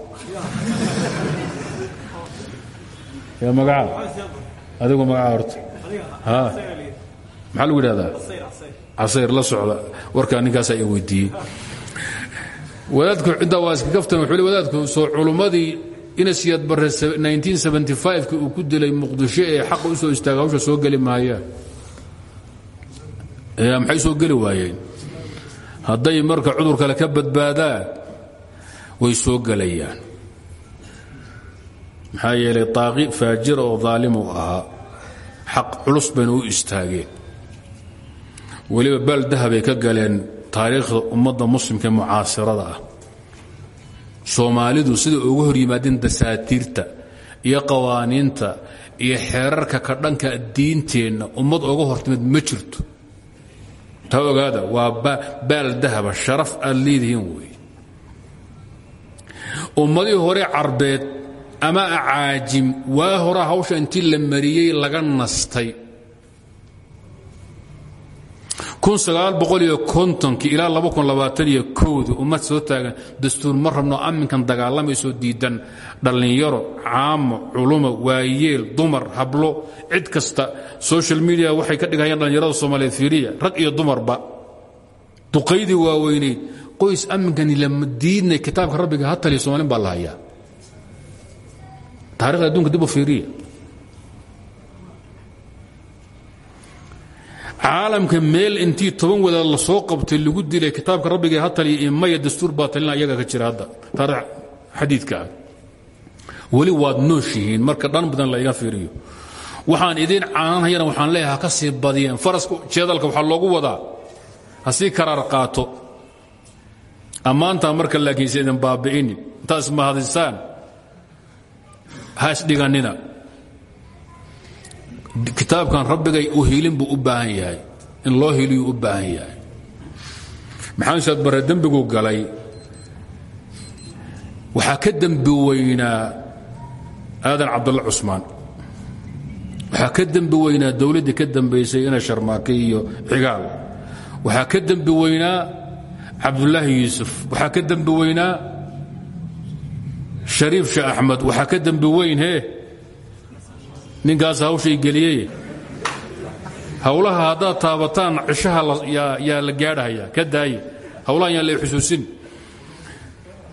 yaa. Magaca adigu magaca horta. Maxaa lagu idhahdaa casayr la socda. Warkaa ninkaasaa i weydiiyey wadaadku intaa waa iska kaftan wuxuu wadaadku soo culummadii inasiyad barre 1975 uu ku dilay muqdisho ee xaqa u soo istaaga hawsha soo geli maayaan maxay soo geli waayeen? Hadday marka cudur kale ka badbaadaan way soo gelayaan. Maxaa yeelay taaqi faajira oo daalimuu ahaa xaq culus bayna u istaageen. Weliba baal dahabay ka galeen taariikhda ummadda muslimka ee mucaasirada ah. Soomaalidu siday uga hor yimaadeen dasaatiirta iyo qawaaniinta iyo xeerarka ka dhanka diinteenna ummad oga hortimid ma jirto. Taa ogaada waa baal dahaba sharaf aad leedihiin wey. Ummadihii hore carbeed ama acaajim waa hora hawsha intii la mariyey laga nastay ilaa ummad soo taagan dastuur ma rabno amminkan dagaalamaysoo diidan. Dhallinyaro caamo culumo waayeel dumar hablo cid kasta. Social media waxay ka dhigayaan dhallinyarada soomaaliyeed fiiriya rag iyo dumarba. Duqaydii waaweyneyd qoys amminkani lama diidnay kitaabka rabbiga ha taliya somalin baa la hayaa. Taarikhda adduunka dib u fiiriya caalamka meel intii toban wadaad la soo qabtay lagu dilay kitaabka rabbiga ha taliya imaya dastuur baa talina iyaga ka jira hadda taarikh xadiidka ah. Weli waad nooshihiin marka dhan badan la iga fiiriyo. Waxaan idiin caananhayana waxaan leeyahay ha ka sii badiyeen faraska jeedalka waxaa loogu wadaa. Ha sii qaato. Ammaantaa marka laakiinse idin baabi'inin intaad ismahadisaan ha isdhigannina kitaabkan rabbigay u hiilin buu u baahan yahay in loo hiiliyuu u baahan yahay. Maxamed saad barre dembiguu galay. Waxaa ka dembi weynaa aadan cabdulla cusmaan. Waxaa ka dembi weynaa dowladdii ka dambaysay ina sharmaake iyo cigaal. Waxaa ka dembi weynaa cabdulaahi yuusuf. Waxaa ka dembi weynaa shariif sheeh axmed. Waxaa ka dembi weyn he ninkaas hawshay geliyey hawlaha haddaad taabataan cishaha yaa la gaadhahaya ka daaye. Hawlahan yaan la xusuusin.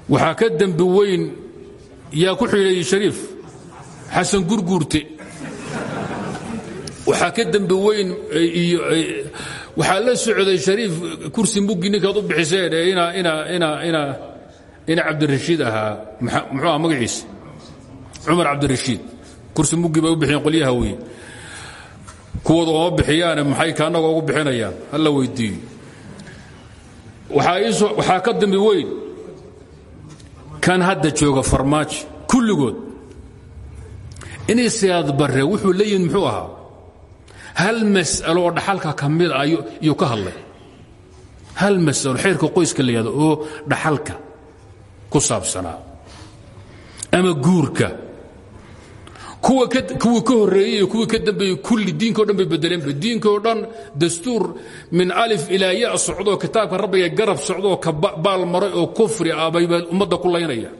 Waxaa ka dembi weyn yaa ku xidheeyey shariif xasan gurguurte. Waxaa ka dembi weyn iyo waxaa la socday shariif kursi muggi ninkaad u bixiseen ee ina cabdirashiid ahaa. Muxuu aha magaciisa cumar cabdirashiid kursi muggi bay u bixiyeen qolyaha wey kuwooda ooma bixiyaane maxay kaanaga ugu bixinayaan? Hala weydiiyo. Waxaa ka dambi weyn kan hadda jooga farmaajo kulligood. Inay siyaad barre wuxuu la yimid muxuu ahaa hal mas'alo oo dhaxalka ka mid ah ka hadlay. Hal mas'alo xeerka qoyska la oo dhaxalka ku saabsanaa. Ama guurka kuwa ka horeeyey iyo kuwii ka dambeeyey kulli diinko dhan bay bedeleenba diinkoo dhan dastuur min alif ilaa ya socdoo kitaabka rabbiga garab socdooo ka baal maray oo kufri ah bay ummadda ku laynaya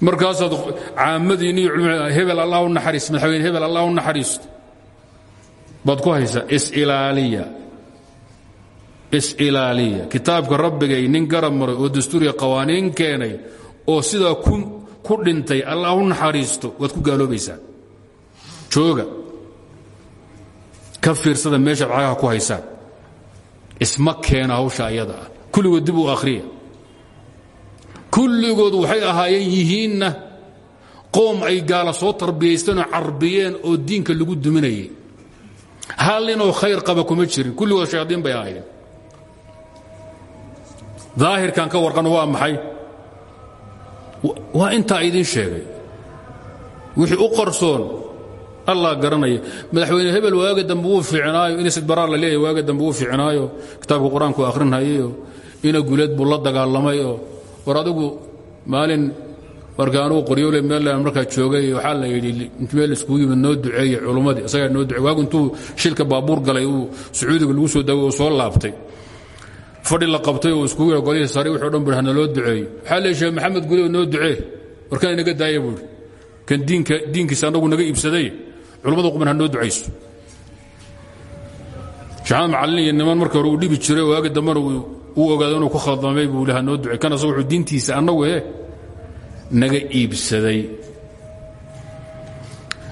markaasaad caamadiinni iyo culmada hebel allah u naxariist madaxweyne hebel allah u naxariisto baad ku haysaa isilaaliya is-ilaaliya kitaabka rabbigay nin garab maray oo dastuuriya qawaaniin keenay oo sidaa dhintay allah u naxariisto waad ku gaaloobaysaa. Jooga. Ka fiirsada meeshaad cagaha ku haysaan isma keena hawsha ayada ah. Kulligood dib u akhriya. Kulligood waxay ahaayeen yihiinna qoom ay gaala soo tarbiyaystanoo carbiyeen oo diinka lagu duminayay. Hal ninoo khayr qaba kuma jirin. Kulligood shayaadiin bay ahaayeen. Daahirkan ka warqan waa maxay waa intaa idin sheegay. Wixii u qarsoon. Allah garanaya. Madaxweyne hebel waaga dambe wuu fiicnaayo. Inasid baraar la leeyahy waaga dambe wuu fiicnaayo. Kitaabka qur'aanku akhrinhayayo ina guleed buu la dagaalamayoo war adigu maalin marka anugu qoryoole meel markaa joogay waxaa la yidhi meel iskugu yimid noo duceeye culummadii isagaa noo ducey waagu intuu shilka baabuur galay uu sacuudiga lagu soo daway oo soo laabtay fadhi la qabtay oo iskugu yidha golihii sare wuxuu dhan bur hana loo duceeyo waxaa leeyahay sheekh maxamed gulew noo ducee. Warkaan inaga daaya buuri kan diinka diinkiisa annagu naga iibsaday culummada quban ha noo ducayso. Shaxamed macallin iyo niman marka hore uu dhibi jiray waagi dambena uu ogaado inuu ku khaldamay buu ha noo ducey. Kan asagu wuxuu diintiisa annagu eh naga iibsaday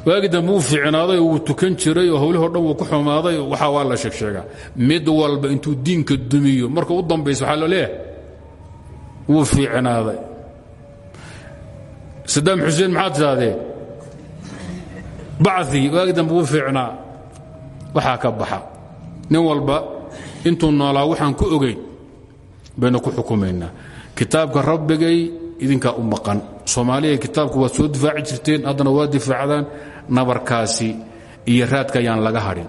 waagi dambe uu fiicnaaday wuu tukan jiray oo hawlihoo dhan wuu ku xumaaday waxaa waa la sheegsheegaa mid walba intuu diinka dumiyo marka u dambaysa waxaa lo leeyahay wuu fiicnaaday. Sadaam xuseen maxaad tidhaahdeen bacii waagi dambe wuu fiicnaa. Waxaa ka baxa. Nin walba intuu noolaa waxaan ku ogayn baynu ku xukumaynaa. Kitaabka rabbigay idinkaa u maqan soomaaliya kitaabku waad soo difaaci jirteen haddana waa difaacdaan nabarkaasi iyo raadka ayaan laga hadhin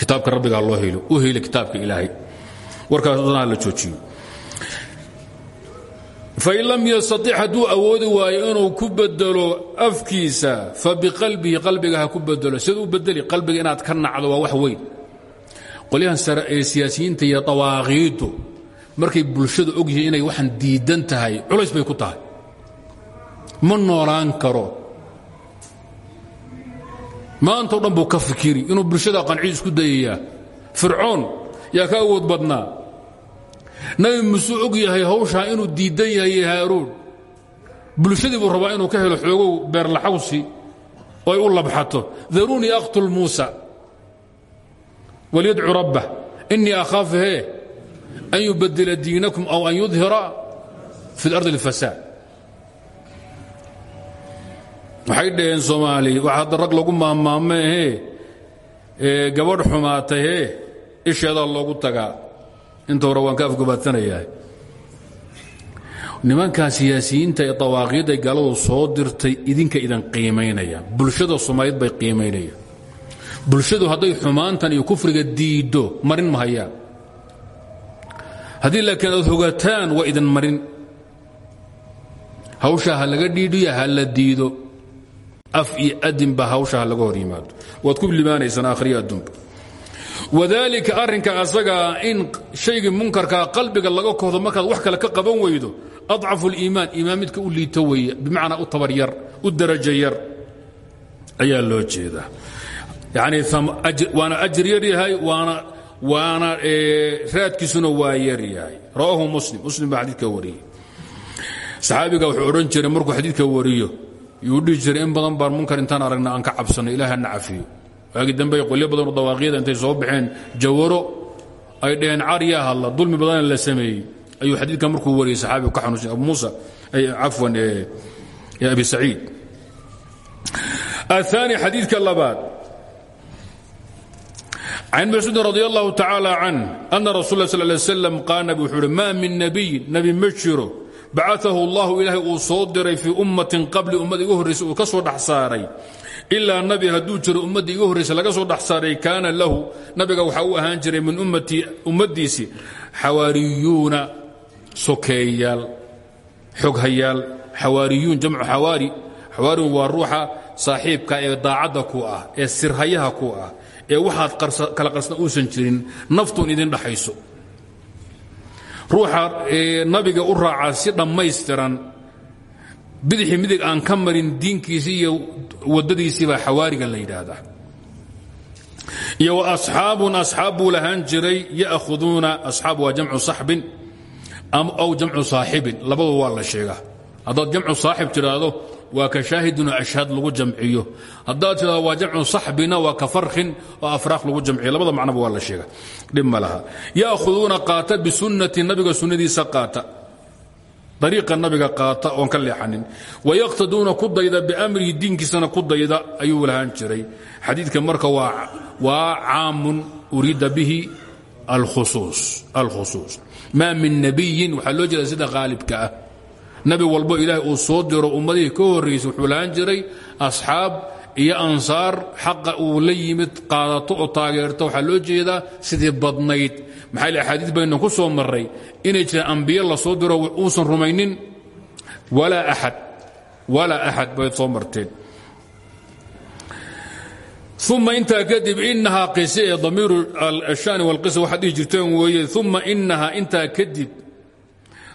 kitaabka rabbigaa loo helo u heli kitaabka ilaahay. Warkaas odanaa la joojiyo. Fain lam yastatic hadduu awoodi waayo ku bedelo afkiisa fabiqalbihi qalbiga ku bedelo sid u bedeli qalbiga inaad ka nacdo waa wax weyn. Qolyahan sare markay bulshada og inay waxaan diidan tahay culays bay ku tahay ma noolaan karo. Maanta o dhan buu ka fikiri inuu bulshada qanciid isku dayayaa. Fircoon yaa ka awood badnaa. Nabi muuse og yahay hawshaa inuu diidan yahay haaruun bulshadii buu rabaa inuu ka helo xoogow beerlaxawsi oo ay u labxato. Daruunii aqtul muusa. Walyadcu rabbah inii akhaafu an yubadila diinakum aw an yudhira fi اlardi اlfasaad waxay dhaheen soomaali waxa hadda rag lagu maamaamehe gabadh xumaatay he isheedaa loogu inta hore ka afgobaadsanayaa nimankaa siyaasiyiinta ee dawaaqiidday galadu soo dirtay idinka idan qiimaynaya bulshada soomaaliyeed bay qiimaynayaan bulshadu hadday xumaantan iyo kufriga diiddo marin mahayaan haddii laakiin aad hogataan waa idin marin. Hawshaa ha laga dhiidhiyo ha diido af iyo adinba hawsha ha laga hor yimaado. Waad ku libaanaysaan akhriya adduunka. Wadaalika arrinka asagaa in shaygii munkarkaa qalbiga laga kohdo markaad wax kale ka qaban weydo adcafu اliimaan iimaan midka u liito weeye bimacnaa u tabar yar u darajo yar ayaa loo jeedaa. Yani waana ajir yar yahay waana waana raadkiisuna waa yar yahay. Rawaahu muslim. Muslim baa xadiidka wariyey. Saxaabiga wuxuu odhan jiray markuu xadiidka wariyo yuu dhihi jiray in badan baan munkar intaan aragna aan ka cabsanay ilaah na cafiyo. Waagii dambe qolyo badanu dawaaqyada intay soo baxeen jawaro ay dheheen cariya hadla dulmi badana la sameeyey. Ayuu xadiidkan markuu wariyey saxaabigu ka xanuusan abu muusa cafwan abi saciid. Aani xadiidka labaad. Can mascuudin radi allahu tacaala canh ana rasul la sal l slam qaana wuxuu uhi maa min nabiyin. Nabi ma jiro bacaahu allahu ilaahay uu soo diray fii ummatin qabli ummad iga horraysa uu ka nabi hadduu jiro ummadda iga horraysa laga soo dhex saaray lahu nabiga waxaa u ahaan jiray min ummaddiisii xawaariyuuna sokeeyaal xoghayaal xawaariyuun jamcu xawaari xawaariyun waa ruuxa saaxiibka ee daacadda ku ah ee sirhayaha ku ah ee waxaad kala qarsna uusan jirin naftuun idin dhaxayso ruuxa nabiga u raacaa si dhammaystiran. Bidixii midig aan ka marin diinkiisii iyo waddadiisiibaa xawaariga la yidhaahdaa. Iyo wa asxaabun asxaab buu lahaan jiray ya'khuduuna asxaab waa jamcu saxbin aw jamcu saaxibin. Labadu waa la sheegaa. Haddaad jamcu saaxib tidhaahdo waa ka shaahidun ashhad lagu jamciyo. Haddaad tidhahdo waa jamcu saxbina ka farkin oo afraaq lagu jamciyo. Labada macnaba waa la sheega. Dhib ma laha. Ya'khuduuna qaata bisunnati nabiga sunnadiisa qaata. Dariiqa nabiga qaata oon ka leexanin. Wayaqtaduuna ku dayda biamrihi diinkiisana ku dayda ayuu lahaan jiray. Xadiidka marka waa caamun uriida bihi alkhusuus maa min nabiyin waxaa loo jeeda sida haalibka ah nabi walbo ilaahay uu soo diro ummadihii ka horraysay wuxuu lahaan jiray asxaab iyo ansaar. Xaqa uu la yimid qaadato oo taageerto. Waxaa loo jeedaa sidii badnayd. Maxaa l axaadiis baynu ku soo marray inay jiraan ambiye la soo diro uusan rumaynin. Walaa axad walaa axad bay soo marteen. Uma intaa kadib inahaa qise ee damiiru ashani walqisa waxaad dhihi jirteen weeye uma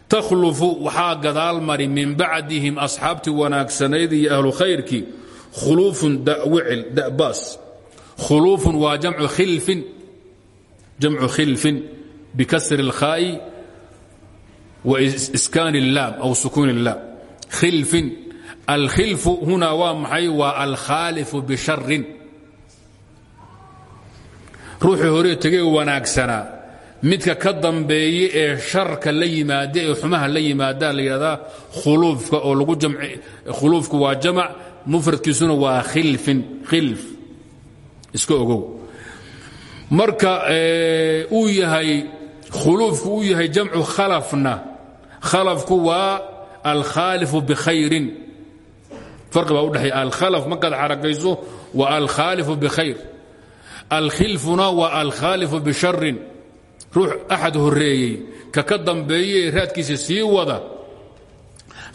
takhlufu waxaa gadaal mari min bacdihim asxaabtii wanaagsanayd iyo ahlu khayrkii khuluufun dawicil dabaas khuluufun waa jamcu khilfin jamcu khilfin bikasri اlkhaa'i wa iskaan اllaam aw sukuun اllaam khilfin alkhilfu huna waa maxay waa alkhaalifu bisharin ruuxii hore tegey wanaagsanaa midka ka dambeeye ee sharka la yimaada ee xumaha la yimaada la yidhahdaa oo lagu khuluufku waa jamac mufradkiisuna waa khilfin khilf. Iska ogow. Marka uu yahay khuluufku uu yahay jamcu khalafna khalafku waa alkhaalifu bikhayrin farqi baa udhexeeya alkhalaf markaad xarakayso waa alkhaalifu bikhayr alkhilfuna waa alkhaalifu bisharin ruux axad horeeyey ka ka dambeeye raadkiisa sii wada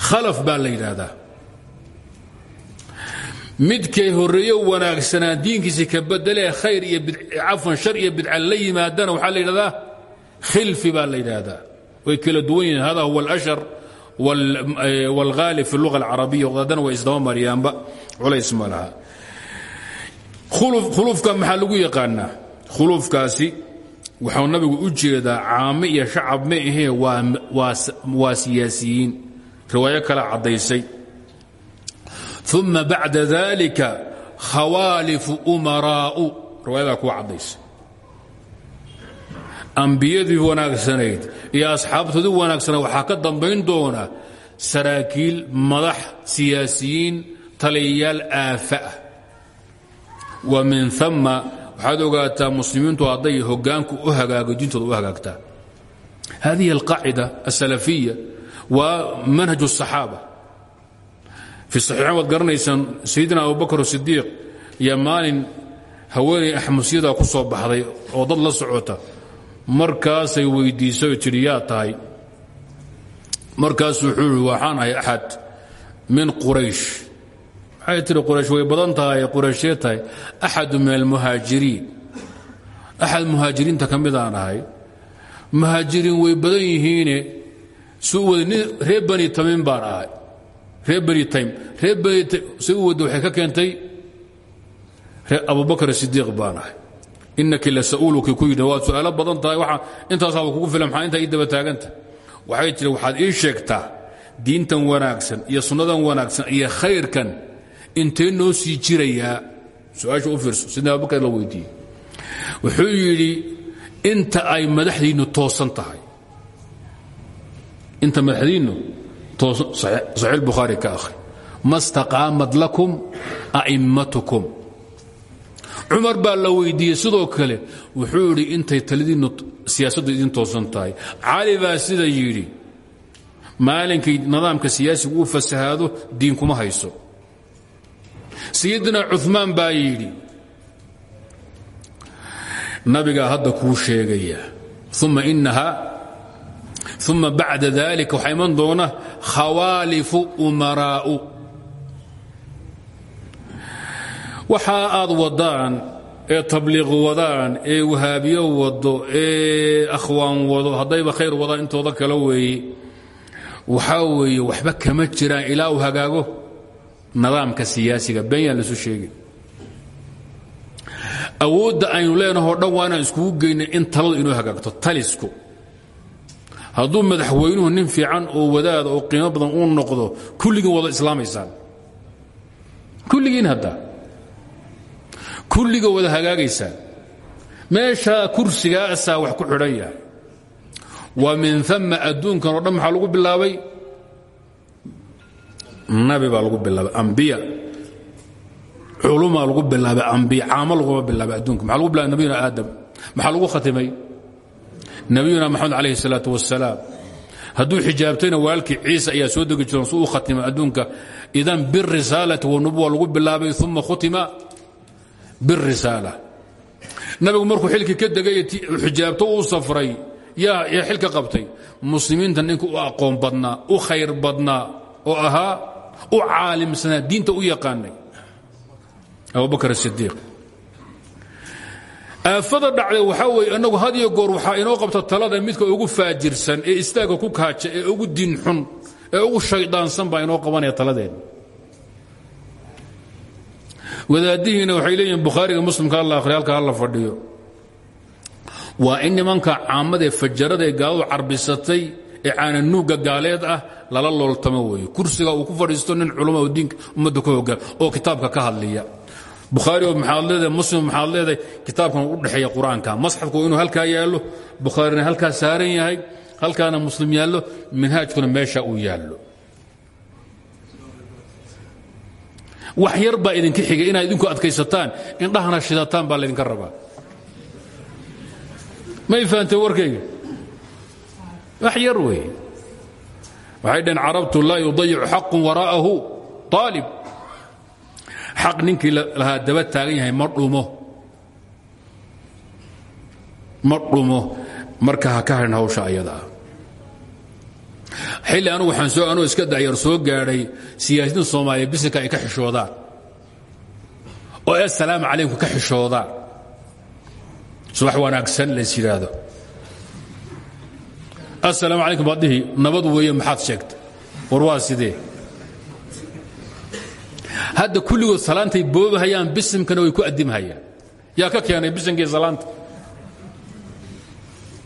khalaf baa la yidhaahdaa. Midkay horeeye wanaagsanaa diinkiisa ka bedelee khayr iyo cafwan shar iyo bidca la yimaadana waxaa la yidhahdaa khilfi baa la way kala duwan yihiin hada huwa alashar wاlghaalib fi اlluga alcarabiya haddana way isdaba maryaanba culays ma laha. Khuluufka maxaa lagu yaqaanaa? Khuluufkaasi waxau nabigu u jeedaa caame iyo shacab ma ahee waa siyaasiyiin. Riwaayo kale caddaysay. Uma bacda dalika khawaalifu umaraa'u. Riwaayadaa kuwa caddaysay. Ambiyadii wanaagsanayd iyo asxaabtoodii wanaagsanaa waxaa ka dambayn doona saraakiil madax siyaasiyiin taliyayaal aafa. Ah wa min ama waxaad ogaataa muslimiintu hadday hogaanku u hagaago diintooda u hagaagtaa hadihi alqaacida asalafiya waa manhaj الصaxaaba fi صaxiixan waad garanaysaan sayidina abubakr sidiiq iyo maalin haweenay axmusyada ku soo baxday oo dad la socota markaasay weydiisay oo tidhi yaa tahay markaasuu wuxuu ihi waxaan ahay axad min quraysh waxay tihi quraysh way badan tahay qurayshee tahay. Axadu min almuhaajiriin axad muhaajiriinta ka midaan ahay. Muhaajiriin way badan yihiine suu wada nin reer bani tamiim baan ahay. Reer bani taym reer bani si u wadda waxay ka keentay abubakr sidiiq baan ahay. Inaki la sa'uuluki ku yidhi waad su'aalo badan tahay waa intaasaaba kugu filan maxaa intaa ii daba taaganta? Waxay tiri waxaad ii sheegtaa diintan wanaagsan iyo sunnadan wanaagsan iyo khayrkan intee noo sii jirayaa? Su'aasha u fiirso. Sidna abubakar la weydiiyey. Wuxuu yidhi inta ay madaxdiinnu toosan tahay. Inta madaxdiinnu toosan saxiix bukhaari ka akhri. Ma lakum a'immatukum. Cumar baa la weydiiyey. Sidoo kale wuxuu yidhi intay taladiinnu siyaasaddu idin toosan tahay. Cali baa sida yidhi maalinkay nidaamka siyaasigu uu fasahaado diin kuma hayso sayidina cumaan baa yidhi nabigaa hadda kuu sheegaya uma inaha uma bacda dalika waxaa iman doona khawaalifu umaraa'u. Waxa aad wadaan ee tabliiq wadaan ee wahaabiyo wado ee akhwaan wado haddayba khayr wadaan intooda kale weeye waxaa weeye waxba kama jiraan ilaa uu hagaago nidaamka siyaasiga. Been yaan lasu sheegin. Awoodda aynu leenahoo dhan waa inaan iskugu geyna in taladu inuu hagaagto talisku. Hadduu madaxweynuhu nin fiican oo wadaada oo qiimo badan uu noqdo kulligiin wada islaamaysaan kulligiin hadda. Kulliga wada hagaagaysaan. Meeshaa kursigaasaa wax ku xidhan yahay wa min ama adduunkan oo dhan maxaa lagu bilaabay nabi baa lagu bilaabay ambiya culumaa lagu bilaabay ambiya caamo laguma bilaabay adduunka. Maxaa lagu bilabay nabiyuna aadam? Maxaa lagu khatimay? Nabiyuna maxamed calayhi salaatu wasalaam hadduu xijaabtayna waalkii ciisa ayaa soo degi jiran su u adduunka. Idan birisaalati wanubuwa lagu bilaabay uma khutima birisaala nabigu markuu xilkii ka degay xijaabto uu safray yaa xilka qabtay muslimiinta ninka u aqoon badnaa u khayr badnaa oo ahaa u caalimsanaa diinta u yaqaanay. Abubakr sidiiq aafada dhacday waxaa weeye innagu had iyo goor waxaa inoo qabta talada midka ugu faajirsan ee istaagga ku kaaja ee ugu diin xun ee ugu shayddaansan baa inoo qabanaya taladeena wadaadihiina waxay leeyihiin bukhaariga muslimka alla akhri halka halla fadhiyo. Waa in nimanka caamadaee fajarada ee gaaladu carbisatay ee caananuugga gaaleed ah lala looltamo weeye kursiga uu ku fadhiisto nin culama diinka ummadda ku oo kitaabka ka hadliya. Bukhaari oo maxaad muslim maxaad kitaabkan u dhexeeya qur'aanka. Masxafku inuu halkaa yaallo bukhaarina halkaa saaran yahay halkaana muslim yaallo minhaajkuna meesha uu yaallo. Wax yar baa idinka inaad idinku adkaysataan indhahana shidataan baa laydinka rabaa. May fahamtee warkayga wax yar weeye waxay dhaheen carabtu laa yudayicu xaqun waraa'ahu aalib xaq ninkii lahaa daba taagan yahay ma dhumo. Ma dhumo. Marka ha ka hadhin hawsha ayadaa xilli anugu waxaan soo anugu iska dacyar soo gaadhay siyaasiyiinta soomaaliya bisinka ay ka xishoodaan. Oo ee assalaamu calaykum ka xishoodaan. Subax wanaagsan lays yidhaahdo assalaamu calaykum baad dhihi nabad weeye maxaad sheegtay? War waa sidee? Hadda kulligood salaantay boobahayaan bisimkana way ku addimhayaan yaa ka keenay bisimkii salaanta?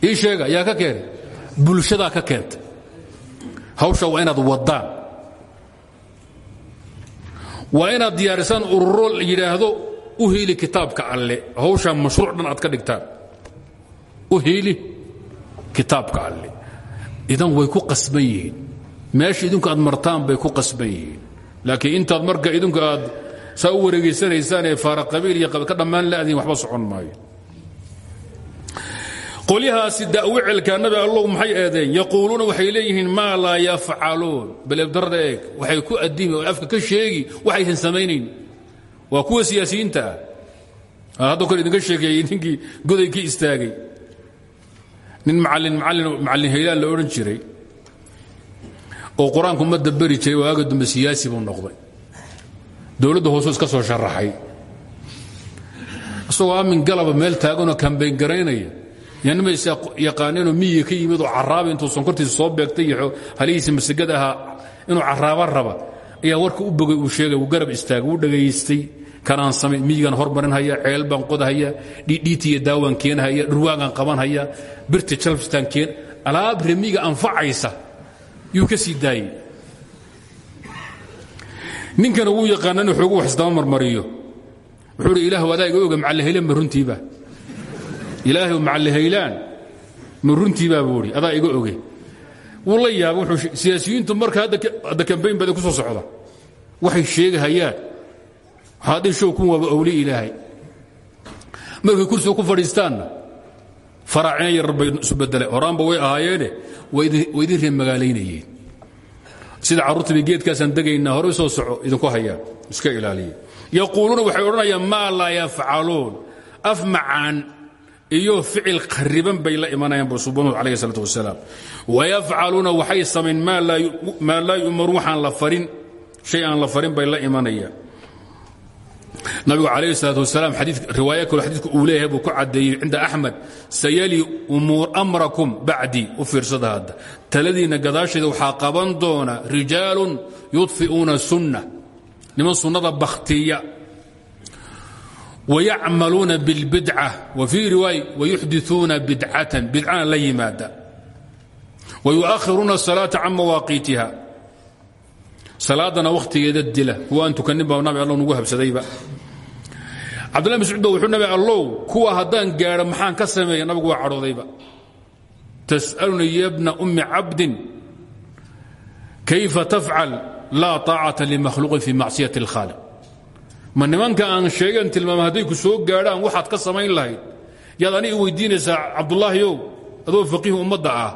Ii sheega yaa ka keenay? Bulshadaa ka keentay. Hawsha waa inaad waddaan. Waa inaad diyaarisaan ururo yidhaahdo u hiili kitaabka alle. Hawshaa mashruuc dhan aad ka dhigtaan. U hiili kitaabka alle idan way ku qasban yihiin. Meesha idinku aad martaan bay ku qasban yihiin. Laakiin intaad marka idinku aad saa u wareegaysanaysaan ee faara qabiil iyo ka dhammaan la'diin waxba socon maayo. Qolyahaasi da'wicilka nabi allow maxay eedeen? Yaquuluuna waxay leeyihiin maa laa yafcaluun baleebdarada eeg waxay ku addimi oo afka ka sheegi waxaysan samaynayn. Waa kuwa siyaasiyiinta ah. Hadda kor idinka sheekeeyey ninkii goday ki istaagay nin macallin macallin macallin haylaan la odhan jiray oo qur'aanku ma daberi jiray waaga dambe siyaasi buu noqday. Dowladda hoosuu iska soo sharaxay isagoo amin galaba meel taaganoo kambayn garaynaya yanima is yaqaaneenoo miyiga ka yimid oo carraaba intuu sonkortiisa soo beegtay iyo halihiisa ahaa inuu carraaba raba ayaa warka u bogay uu sheegay uu garab istaagay wuu dhagaystay kanaan samay miyigaan hormarin haya ceel baan qodahaya dhidhiiti iyo daawaan keenahaya dhurwaagaan qaban haya birta jalfistaan keen alaab remiga anfacaysa yuu ka sii daayey ninkana wuu yaqaana inuu xoogu wax isdaba marmariyo. Wuxuu uhi ilaahu adaa iga oga macallahaylaan ma runtiiba. Ilaahay macallahaylaan ma runtiibaa buu ihi adaa iga oge. Wuu la yaaba wuxuu siyaasiyiintu marka hadda kambayn badan ku soo socda. Waxay sheegahayaan kun waaba awli ilaahay markay kursiga ku fadhiistaanna faraacina yarar bay isu bedelay horaanba way ahaayeene way idin reen magaalaynayeen. Sida carruurtaba geedkaasaan degaynaa hore soo soco idinku hayaan iska ilaaliya yaquuluuna waxay odhanayaan maa laa yafcaluun. Af iyo ficil khariban bay la imanayaan busubanuud calayh salaat wasalaam. Wayafcaluuna waxay samayn maa laa yu'maruun waxaan la farin shay la farin bay la imanayaan nabigu calayh salaat wasalaam riwaaya kaloo xadiidku uu leeyahay buu ku caddeeyey cinda axmed sayali amrakum bacdii u fiirsada hadda. Taladiinna gadaasheeda qaban doona rijaalun yudfi'uuna sunna niman sunnada bakhtiya. Wayacmaluuna biاlbidca wa fii riwaaya wayuxdiuuna bidcatan bidcana la yimaada. Wayuakhiruuna asalaata can mawaaqiitiha salaaddana wakhtigeeda dila. Waan tukanin baa nabi alla nugu habsadayba cabdullah mascuud ba wuxuu nabi allow kuwa haddaan gaadho maxaan ka sameeya nabigu waa cadhoodayba tas'aluni yabna ummi cabdin kayfa tafcal laa طaacata limakhluqin fi macصiyaة الkhاaliq ma nimanka aan sheegan tilmaama hadday ku soo gaadhaan waxaad ka samayn lahayd yaad ani i weydiinaysaa cabdulaahiyow adoo faqiihu ummadda ah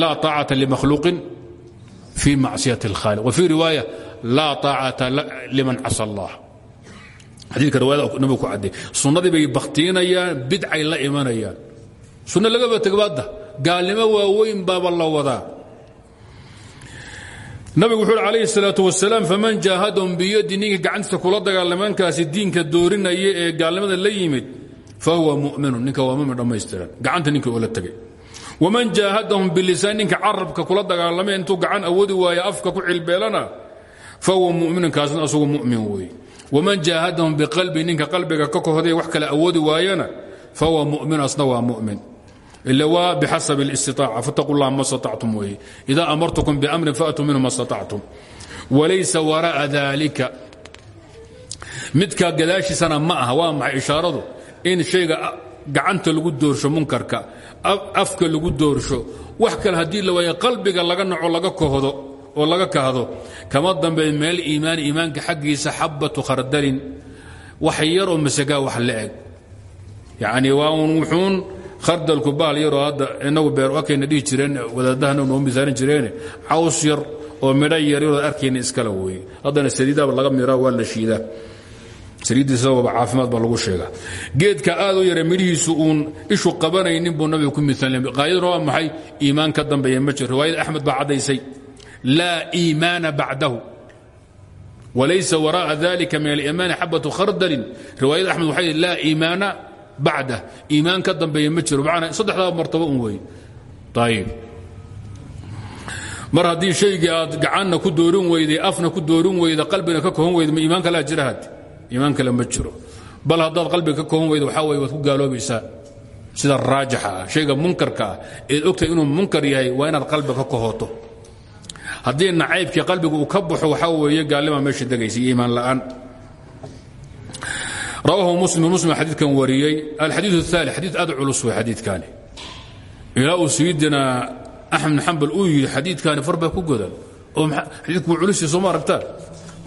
laa طaacata limakhluuqin fii macsiyati اlkhaaliq wafii riwaaya laa طaacata liman casa allah xadiidka riwaayada nabigu ku cadday sunnadii bay bakhtiinayaan bidcay la imanayaan. Sunno lagaba tegbaadda gaalnimo waaweyn baaba la wadaa. Nabigu wuxu uhi calayhi salaatu wasalaam faman jaahadahum biyadi ninka gacantiisa kula dagaalamankaasi diinka doorinaya ee gaalnimada la yimid fa huwa mu'minun. Ninka waa mumin dhammaystiran. Gacanta ninka oo la tegay waman jaahadahum bilisaan ninka carabka kula dagaalamay intuu gacan awoodi waaye afka ku cilbeelana fa huwa mu'minun. Kaasna asagu mu'min weeye waman jaahadahum biqalbi ninka qalbiga ka kohday wax kale awoodi waayana fahuwa mumin asna waa mumin ila waa bixasab اlistiaaca fataqu اllah ma staactum weye ida amartukum biamrin faatuu minhu ma staactum walaysa wara'a dalika midkaa gadaashiisana ma aha waa maxay ishaaradu in shayga gacanta lagu doorsho munkarka afka lagu doorsho wax kale haddii la waaye qalbiga laga naco laga kohdo oo laga kahdo kama dambe meel iimaan iimaanka xaggiisa xabatu khardalin. Wax masagaa wax la eg. Yani waa un wuxuun khardalku baal yaroo inagu beer akayna dhihi jireen wadaadahana noo misaalin jireene caws yar oo midho yaryaroo arkayna iskala weeye haddana saliidaba laga miraa waa la shiidaa. Saliiddiisababa caafimaad baa lagu sheegaa. Geedka aad u yare midhihiisu uun ishu qabanaynin buu ku miaalin qaayaduna waa maxay? Iimaan ka dambeeya ma jiro. Riwaayada axmed laa iimaana bacdahu walaysa waraa'a dalika min aliimaani xabatu khardalin riwaayada axmed waxay laa iimaana bacda iimaan ka dambeeya ma jiro manaa saddexdaa martabo un weeye ayib mar haddii shaygii aad gacanna ku doorin weyday afna ku doorin weyda qalbina ka kohon weyda ma iimaan kalea jira had iimaan kale ma jiro bal haddaad qalbiga ka kohon weyda waxaa weye waad ku gaaloobaysaa sida raajixa ah shayga munkarka ah eed ogtahay inuu munkar yahay waa inaad qalbiga ka kohoto haddii nacaybkii qalbiga uu ka baxo waxaa weeye gaalnima meesha degaysa iyo iimaan la'aan. Rawaahu muslimu muslim xadiidkan wariyey. Alxadiiu اaali xadiid aad culus wey xadiidkaani. Ilaa uu sayidina axmed bin xambal uu yidhi xadiidkaani far baa ku godan. Oo xadiidku wuu culusya sooma aragtaa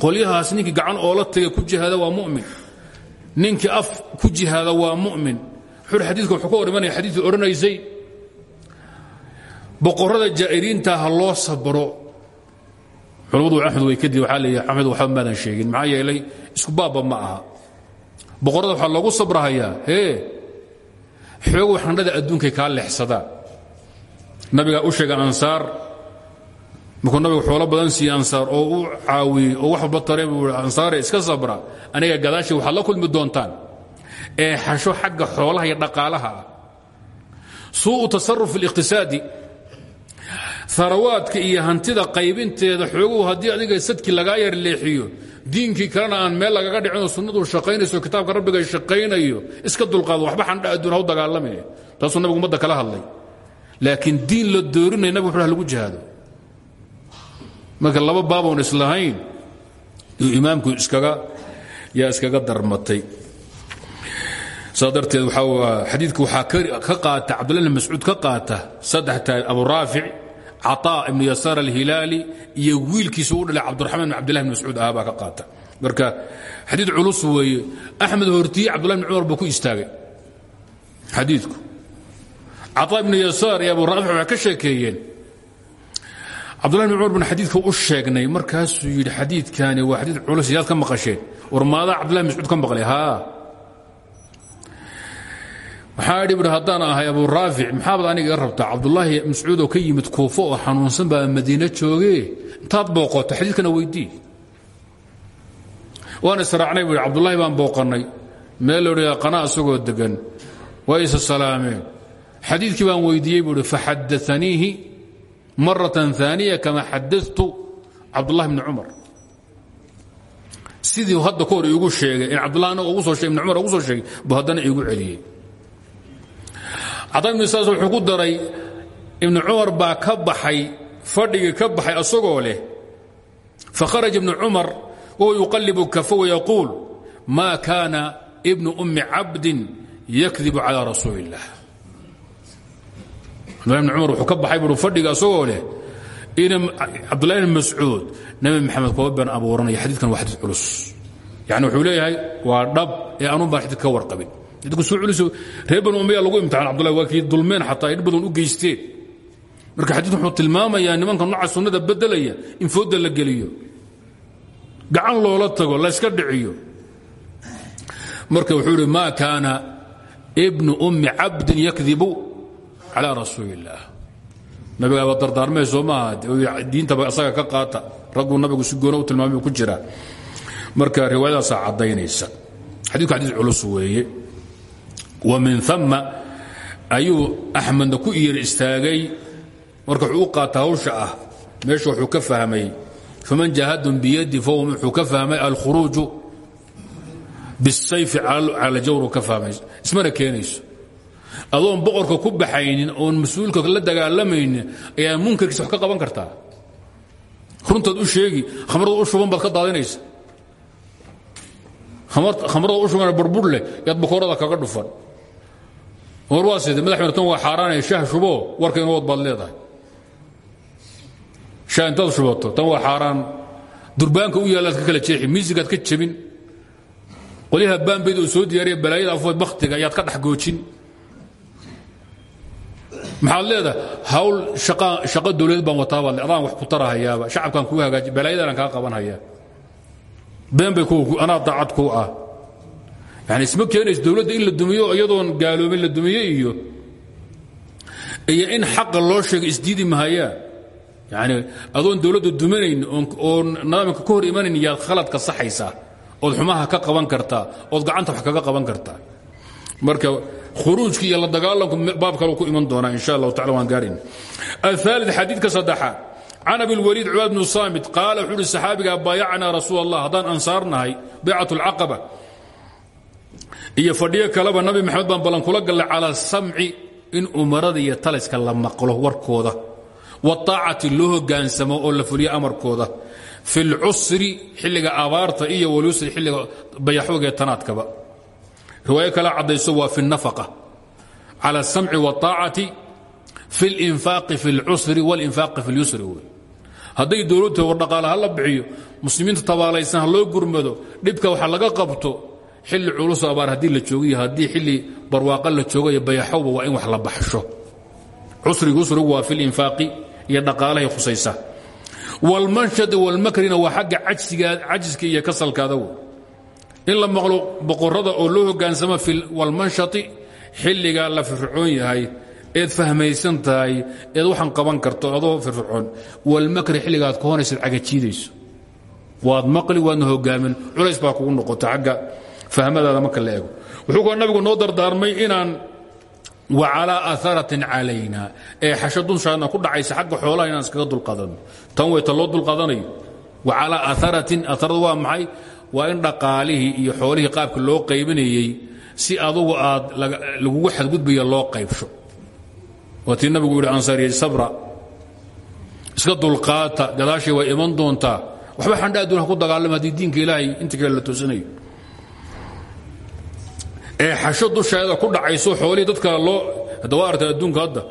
qolyahaas ninkii gacan oola taga ku jihaada waa mumin. Ninkii af ku jihaada waa mumin. Xur xadiidka wuxuu ka hor imanaya xadiidkii odhanaysay boqorrada jaa'iriintaa ha loo sabro culamadu axmed way kadib waxaa leeyahay axmed waxba maadan sheegin. Maxaa yeelay isku baabba ma aha. Boqorrada waxaa loogu sabrahayaa hee xoogow xandhada adduunkay kaa leexsadaan nabigaa u sheega ansaar markuu nabigu xoolo badan siiye ansaar oo u caawiyey oo wax walba tare buu iska sabra aniga gadaashii waxaad la kulmi doontaan ee xasho xagga xoolaha iyo dhaqaalaha ah. Suu'u tasaruf اliqhtisaadi harawaadka iyo hantida qaybinteeda xooguhu haddii adiga sadki lagaa yar leexiyo diinkii kalena aan meel lagaga dhicinoo sunnadu shaqaynayso kitaabka rabbiga shaqaynayo iska dulqaado waxba xandha adduun ha u dagaalamaya taasuu nabigu ummadda kala hadlay. Laakiin diin la doorinaya nabig wuxuu lagu jihaado. Marka laba baaboon islahayn iyuu imaamku iskaga yaa iskaga darmatay. Saa darteed waxaa xadiidka ka qaata cabdullah bn mascuud ka qaata saddex taab abu raafic caطaa ibnu yasaar alhilaali iyo wiilkiisu u dhalay cabdiraxmaan bn abdillah bn mascuud ahaa baa ka qaata. Marka xadiid culus weeye. Axmed hortiye cabdullahi bn cumar buu ku istaagay xadiidku. Caطaa ibnu yasaar iyo abu raafic waxay ka sheekeeyeen. Cabdullahi bn cumar baan xadiidka u sheegnay markaasuu yidhi xadiidkani waa xadiid culus yaad ka maqasheen. War maadaa cabdullahi mascuud ka maqlay haa waxaa idhi buhi ahay abu raafic maxaabaad aniga iga rabtaa? Cabdullaahi mascuud oo ka yimid kuufo oo xanuunsan baa madiine jooge intaad booqoto xadiidkana weydii. Waan israacnay buu cabdullaahi baan booqannay. Meel loodha qanaa isagoo degan. Waa isa salaameen. Xadiidkii baan weydiiyey buu hi faxadaaniihi maratan aaniya kama xadatu cabdullahi bni cumar. Sidii hadda ka hor iigu sheegay in cabdullah anaga ugu soo sheegay ibn cumar ugu soo sheegay buu haddana iigu celiyey cataa ibnu saas wuxuu ku daray ibnu cumar baa ka baxay fadhigii ka baxay asagoo leh. Fakharaj ibnu cumar whuwa yuqalibu kafa wayaquul ma kaana ibnu ummi cabdin yakdibu calى rasuuli اllah cabdulahi bn cumar wuxuu ka baxay buu fadhiga asagoo leh. Cabdullahi bn mascuud nabi maxamed kuba been abuuranaya xadiidkan waa culus. Yani wuxuu leeyahay waa dhab ee anun baan ka warqabin reer banu umaya lagu imtixaan cabdullahi waa kii dulmeen xataa idh badan u geysteen marka xadiidku wuxuu tilmaamayaa nimanka nooca sunnada bedelaya in fooda la geliyo. Gacan loola tago layska dhiciyo. Marka wuxuu idhi ma kaana bnu ummi cabdin yakdibu calى rasuuli اllaah nabigaaba dardaarmee soo maaha diintaba asaga ka qaata. Ragguu nabigu si goona u tilmaamay ku jiraa marka riwaayadaasaa caddaynaysa. Xadidku xadiid culus weeye min ثama ayuu axmedna ku iir istaagay. Marka wuxuu u qaata hawsha ah meesha wuxuu ka fahmay faman jahadum biyadi fahum wuxuu ka fahmay alkhuruuju bisayfi cala jawru ka fahmay. Ismana keenayso. Adoon boqorka ku baxaynin oon mas'uulka la dagaalamaynin ayaa munkarkiisa wax ka qaban kartaa. Runtaad u sheegi khamrada u shuban baad ka daadinaysa. Khamrada u shuban barbur leh yaad bakoorada kaga dhufan war madaxweyne tan waa xaaraanaya shah shubo warka inood baad leedahay. Shah intaad shubato tan waa xaaraan. Durbaanka u yaalaad ka kala jeexi miisigaad ka jebin. Qolyaha baanbayd oo soo diyaariya balaayada afweed bakhtiga ayaad ka dhex goojin. Maxaad leedahay hawl shaqo dawladeed baan wataabaa adaan wax ku tarahayaaba shacabkaan kuu hagaaji balaayadanaan kaa qabanhayaa been bay anaa daacad kuu ah yani isma keenayso dowladda in la dumiyo iyadoon gaaloobin la dumiyo iyo iyo in xaqa loo sheego isdiidi mahayaan yani adoon dowladda duminayn oo nidaamka ka hor imanayn yaad khaladka saxaysaa ood xumaha ka qaban kartaa ood gacanta wax kaga qaban kartaa. Marka khuruujka iyo la baab kale ku iman doonaa insha allahu tacala waan gaarin. Aali xadiidka saddexaad can abilwaliid cubaad bnu saamit qaala wuxuu uhi saxaabigaa baayacnaa rasuul allah haddaan ansaarnahay baycat اlcaqaba iyo fadhiyo kaleba nabi maxamed baan ballan kula gallay cala samci in umarada iyo taliska la maqlo warkooda. Waaacati loo hogaansamo oo la fuliyo amarkooda. Fi lcusri xilliga abaarta iyo walusri xilliga bayaxoogee tanaadkaba. Riwaayo kala caddayso waa fi nafaqa. Cala samci waaacati fi linfaaqi fi lcusri walinfaaqi fi lyusri wey hadday dowladda war dhaqaalaha la bixiyo muslimiinta tabaalaysan ha loo gurmado dhibka waxa laga qabto xilli culuso abaar haddii la joogo iyo haddii xilli barwaaqa la joogo iyo bayaxowba waa in wax la baxsho. Cusriga usrigu waa fi linfaaqi iyo dhaqaalahay khusaysa. Wاlmanshadi wاlmakrina waa xagga cajiska iyo kasalkaada wey in la maqlo boqorada oo loo hogaansamo walmanshati xilligaa la firfircoon yahay eed fahmaysan tahay eed waxaan qaban karto adoo firfircoon. Walmakri xilligaad kahonaysaad cagajiidayso waad maqli waadna hogaamin culays baa kugu noqota xagga fahmadaada marka la eego. Wuxuu koo nabigu noo dardaarmay inaan wa calaa aaratin calayna ee xasho dunshaadna ku dhacaysa xagga xoolaha inaan iskaga dulqaadano tan way ta loo dulqaadanayo wa calaa aaratin aaradu waa maxay? Waa in dhaqaalihii iyo xoolihii qaabka loo qaybinayey si adugu aad lagugu xadgudbaya loo qaybsho. Waa tii nabigu yidhi ansaariye sabra. Iska dulqaata gadaashay way iman doontaa. Waxba xandha adduun ha ku dagaalama haddii diinka ilaahay inta kale la toosanayo ee xasho dusheeda ku dhacayso xoolihii dadka loo hadda adduunka hadda.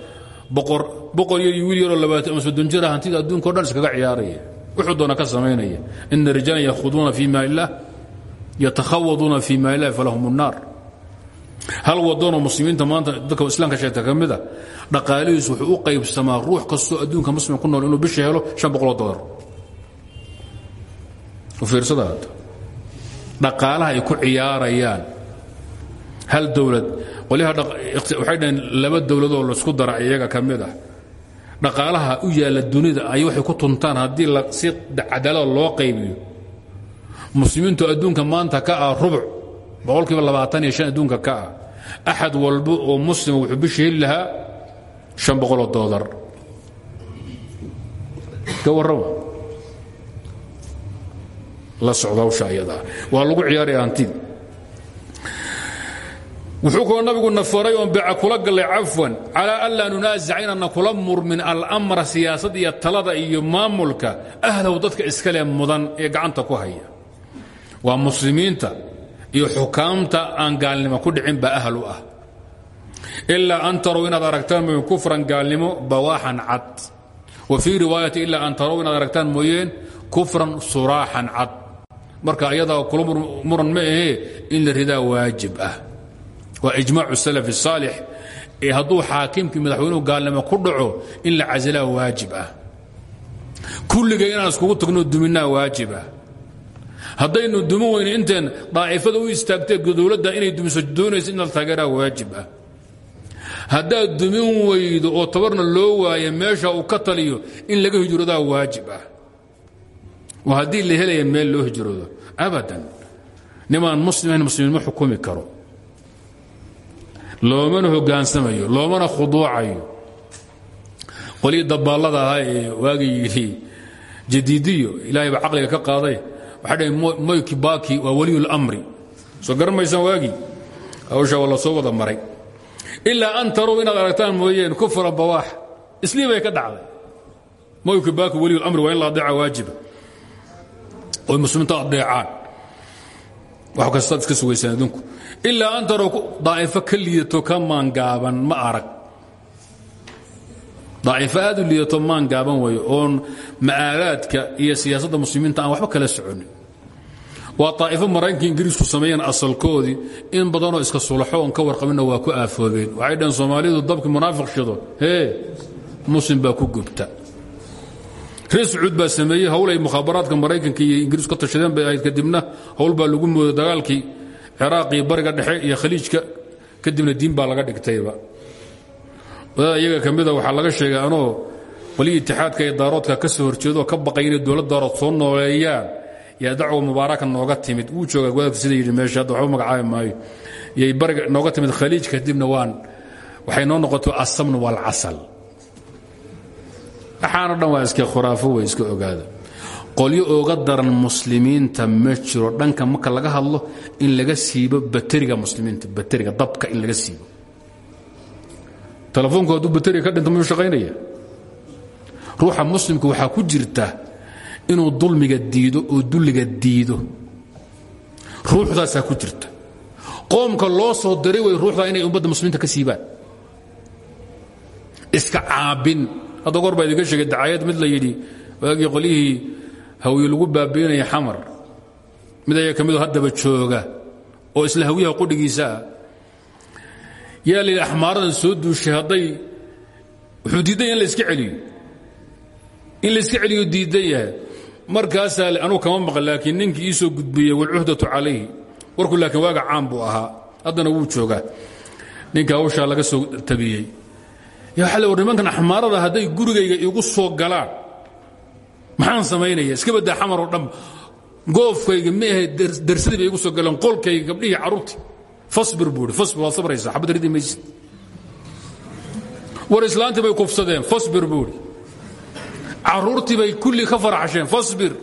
Boqor boqor iyo wiil yaroo labaatan ama soddon jira hantida adduunka dhan iskaga ciyaaraya. Wuxuu doona ka samaynaya ina rijaalan yakhuduuna fii maal illah yatakhawaduuna fii maal illahi falahum hal wadanoo muslimiinta maanta dadka islaamka sheegta ka mida dhaqaalihiisu wuxuu u qaybsamaa ruux kastoo adduunka muslim ku nool inuu bisha helo an boqoloo dolar hadda. Dhaqaalaha ay ku ciyaarayaan hal dowlad. Qolyaha waxay dhaheen laba dowladoo la isku dara iyaga ka mid ah. Dhaqaalaha u yaalla dunida ay waxay ku tuntaan haddii si cadaalada loo qaybiyo. Muslimiintu adduunka maanta ka ah rubuc boqolkiiba labaatan iyo shan adduunka ka ah. Axad walba oo muslima wuxuu bishi heli lahaa shan boqoloo doodar. Ka la socda hawsha waa lagu ciyaaraya hantida wuxuu kaloo nabigu na faray oon beeca kula gallay cafwan calaa an laa nunaasica inaanna kula murmin almra siyaasad iyo talada iyo maamulka ahlahu dadka iskale mudan ee gacanta ku haya. Waa muslimiinta iyo xukaamta aan gaalnimo ku dhicin baa ahal u ah. Ilaa an tarow inaad aragtaan kufran gaalnimo bawaaxan cad. Wa fii riwaayati ilaa an tarow inaad aragtaan mooyeen kufran suraaxan cad. Marka ayadaa kula muran ma ahee in la ridaa waajib ah waa ijmaacu salaf الsaalix ee hadduu xaakimkii madaxweynuhu gaalnimo ku dhaco in la casilaa waajib ah. Kulliga inaan iskugu tagno duminaa waajib ah. Haddaynu dumin weyne inteen daa'ifada u istaagtee dowladda inay dumiso doonaysa in la taageeraa waajib ah. Haddaad dumin weydo oo tabarna loo waayo meesha uu ka taliyo in laga hijroodaa waajib ah. Haddii la helaya meel loo hijroodo abadan. Muslimiinma xukumi karo loomana hogaansamayo loomana khuduucayo. Qolii dabaallada ahaa ee waagii jadiidiyo ilaahay baa caqliga ka qaaday. Waxay dhaheen moyki baaki waa weliyulamri soo garan maysaan waagii hawsha waa soo wada maray. Ilaa an tarow inaad aragtaan mooyeen kufra bawaax islii bay ka dhacday. Moyki baaki weliyulamri waa in la adeeca waajiba. Oy muslimiinta adeecaan wax kastaad iska sugaysaan adinku ilaa an tarow daa'ifo ka liidato ka maangaaban ma arag. Daa'ifo aad u liidato maan gaaban wayo oon ma'aalaadka iyo siyaasadda muslimiinta aan waxba kala soconin. Waa daa'ifo maraykanka ingiriisku sameeyeen asalkoodii in badanoo iska sulaxo oon ka warqabinna waa ku aafoobeen waxay dhaheen soomaalidu dabkii munaafiq shido. Hee muslim baa ku gubta. Reer sacuud baa sameeyey hawl ay mukhaabaraadka maraykanka iyo ingiriisku tashadeen bay ahayd kadibna hawl baa lagu mooday dagaalkii ciraaqii bariga dhexe iyo khaliijka kadibna diin baa laga dhigtayba wadaada iyaga ka mida waxaa laga sheegay anoo qolii itixaadka iyo daaroodka ka soo horjeedooo ka baqay inay dowlad daarood soo nooleeyaan yaa dacwa mubaaraka nooga timid. Wuu joogaa wadaadku sida yidhi meesha hadda waxba magacaabi maayo. Yay bariga nooga timid khaliij kadibna waan waxay noo noqoto asamnu waalcasal waxaano dhan waa iska khuraafo way iska ogaada qolyo ooga daran muslimiinta ma jiro. Dhanka marka laga hadlo in laga siibo bateriga muslimiinta bateriga dabka in laga siibo. Telefoonku hadduu bateriga ka dhinto muyuu shaqaynaya? Ruuxa muslimka waxaa ku jirta inuu dulmiga diido oo dulliga diido. Ruuxdaasaa ku jirta. Qoomka loo soo diray way ruuxdaa inay ummadda muslimiinta ka siibaan. Iska caabin. Hadda goor baa sheegay dacaayad mid la yidhi waagii qolyihii hawye lagu baabiinaya xamar. Mid ayaa ka midoo haddaba jooga oo isla hawyaha qudhigiisaa yaa la yidhi axmaaradan soo duushay hadday wuxuu diidan yahay in la iska celiyo. Celiyo diidan yahay. Markaasaa kama maqan laakiin ninkii ii soo gudbiyey walcuhdatu calayhi. Warku laakiin waaga caan buu ahaa. Haddana wuu joogaa. Ninka hawshaa laga soo tabiyey. Ya waxa la war nimankan gurigayga igu soo galaan maxaan samaynaya iska baddaa xamar oo dhan. Goofkayga ma ahe darsadii bay igu soo galeen qolkayga gabdhihii carruurtii fasbir buu ihi fasbir waad sabraysaa. Xabad ridi maysid war islaantii bay kufsadeen. Fasbir buu ihi bay kulli ka faraxasheen fasbir.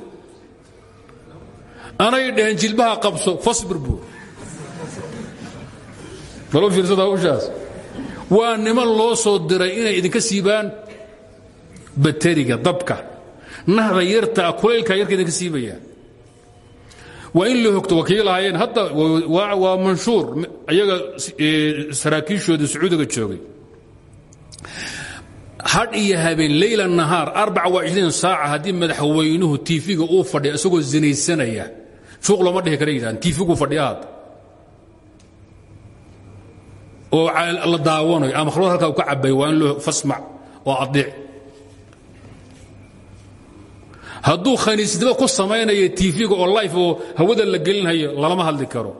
Anay dhaheen jilbaha qabso. Fasbir buu balo fiirsada hawshaas. Waa niman loo soo diray inay idinka siibaan bateriga dabka nahda yartaa kulaylka yarka idinka siibayaan waa in la hogto wakiil ahaayeen. Hadda waa manshuur. Ayaga saraakiishooda sacuudiga joogay. Hadh iyo habeen leyla nahaar saaca haddii madaxweynuhu tiifiga uu isagoo zinaysanaya. Shuuq looma dhihi kara yidhahan tiifiguu fadhiya hadda oo la daawanayo ama khalwad halkaa u ka cabay waa loo fasmac oo adiic hadduu khaniisnimo ku samaynayo tiifiga oo life oo hawada la gelinhayo lalama hadli karo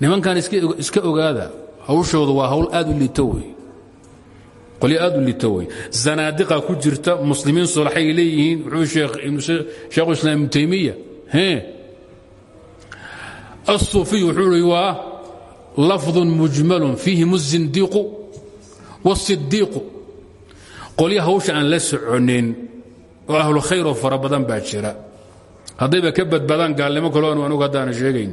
nimankan iska ogaada hawshooda waa hawl aad u liito wey qolyo aad u liito wey zanaadiqa ku jirta muslimiin solaxay leeyihiin wuxuu sheekhu islaam ibnu taymiya الصuufiy wuxuu i waa lafظ mujmal fiihim الzindiiqu والصidiiqu qolyo hawsha aan la soconin oo ahlu khayr oo fara badan baa jira. Haddayba ka badbaadaan gaalnimo kalo an anugu haddaana sheegayn.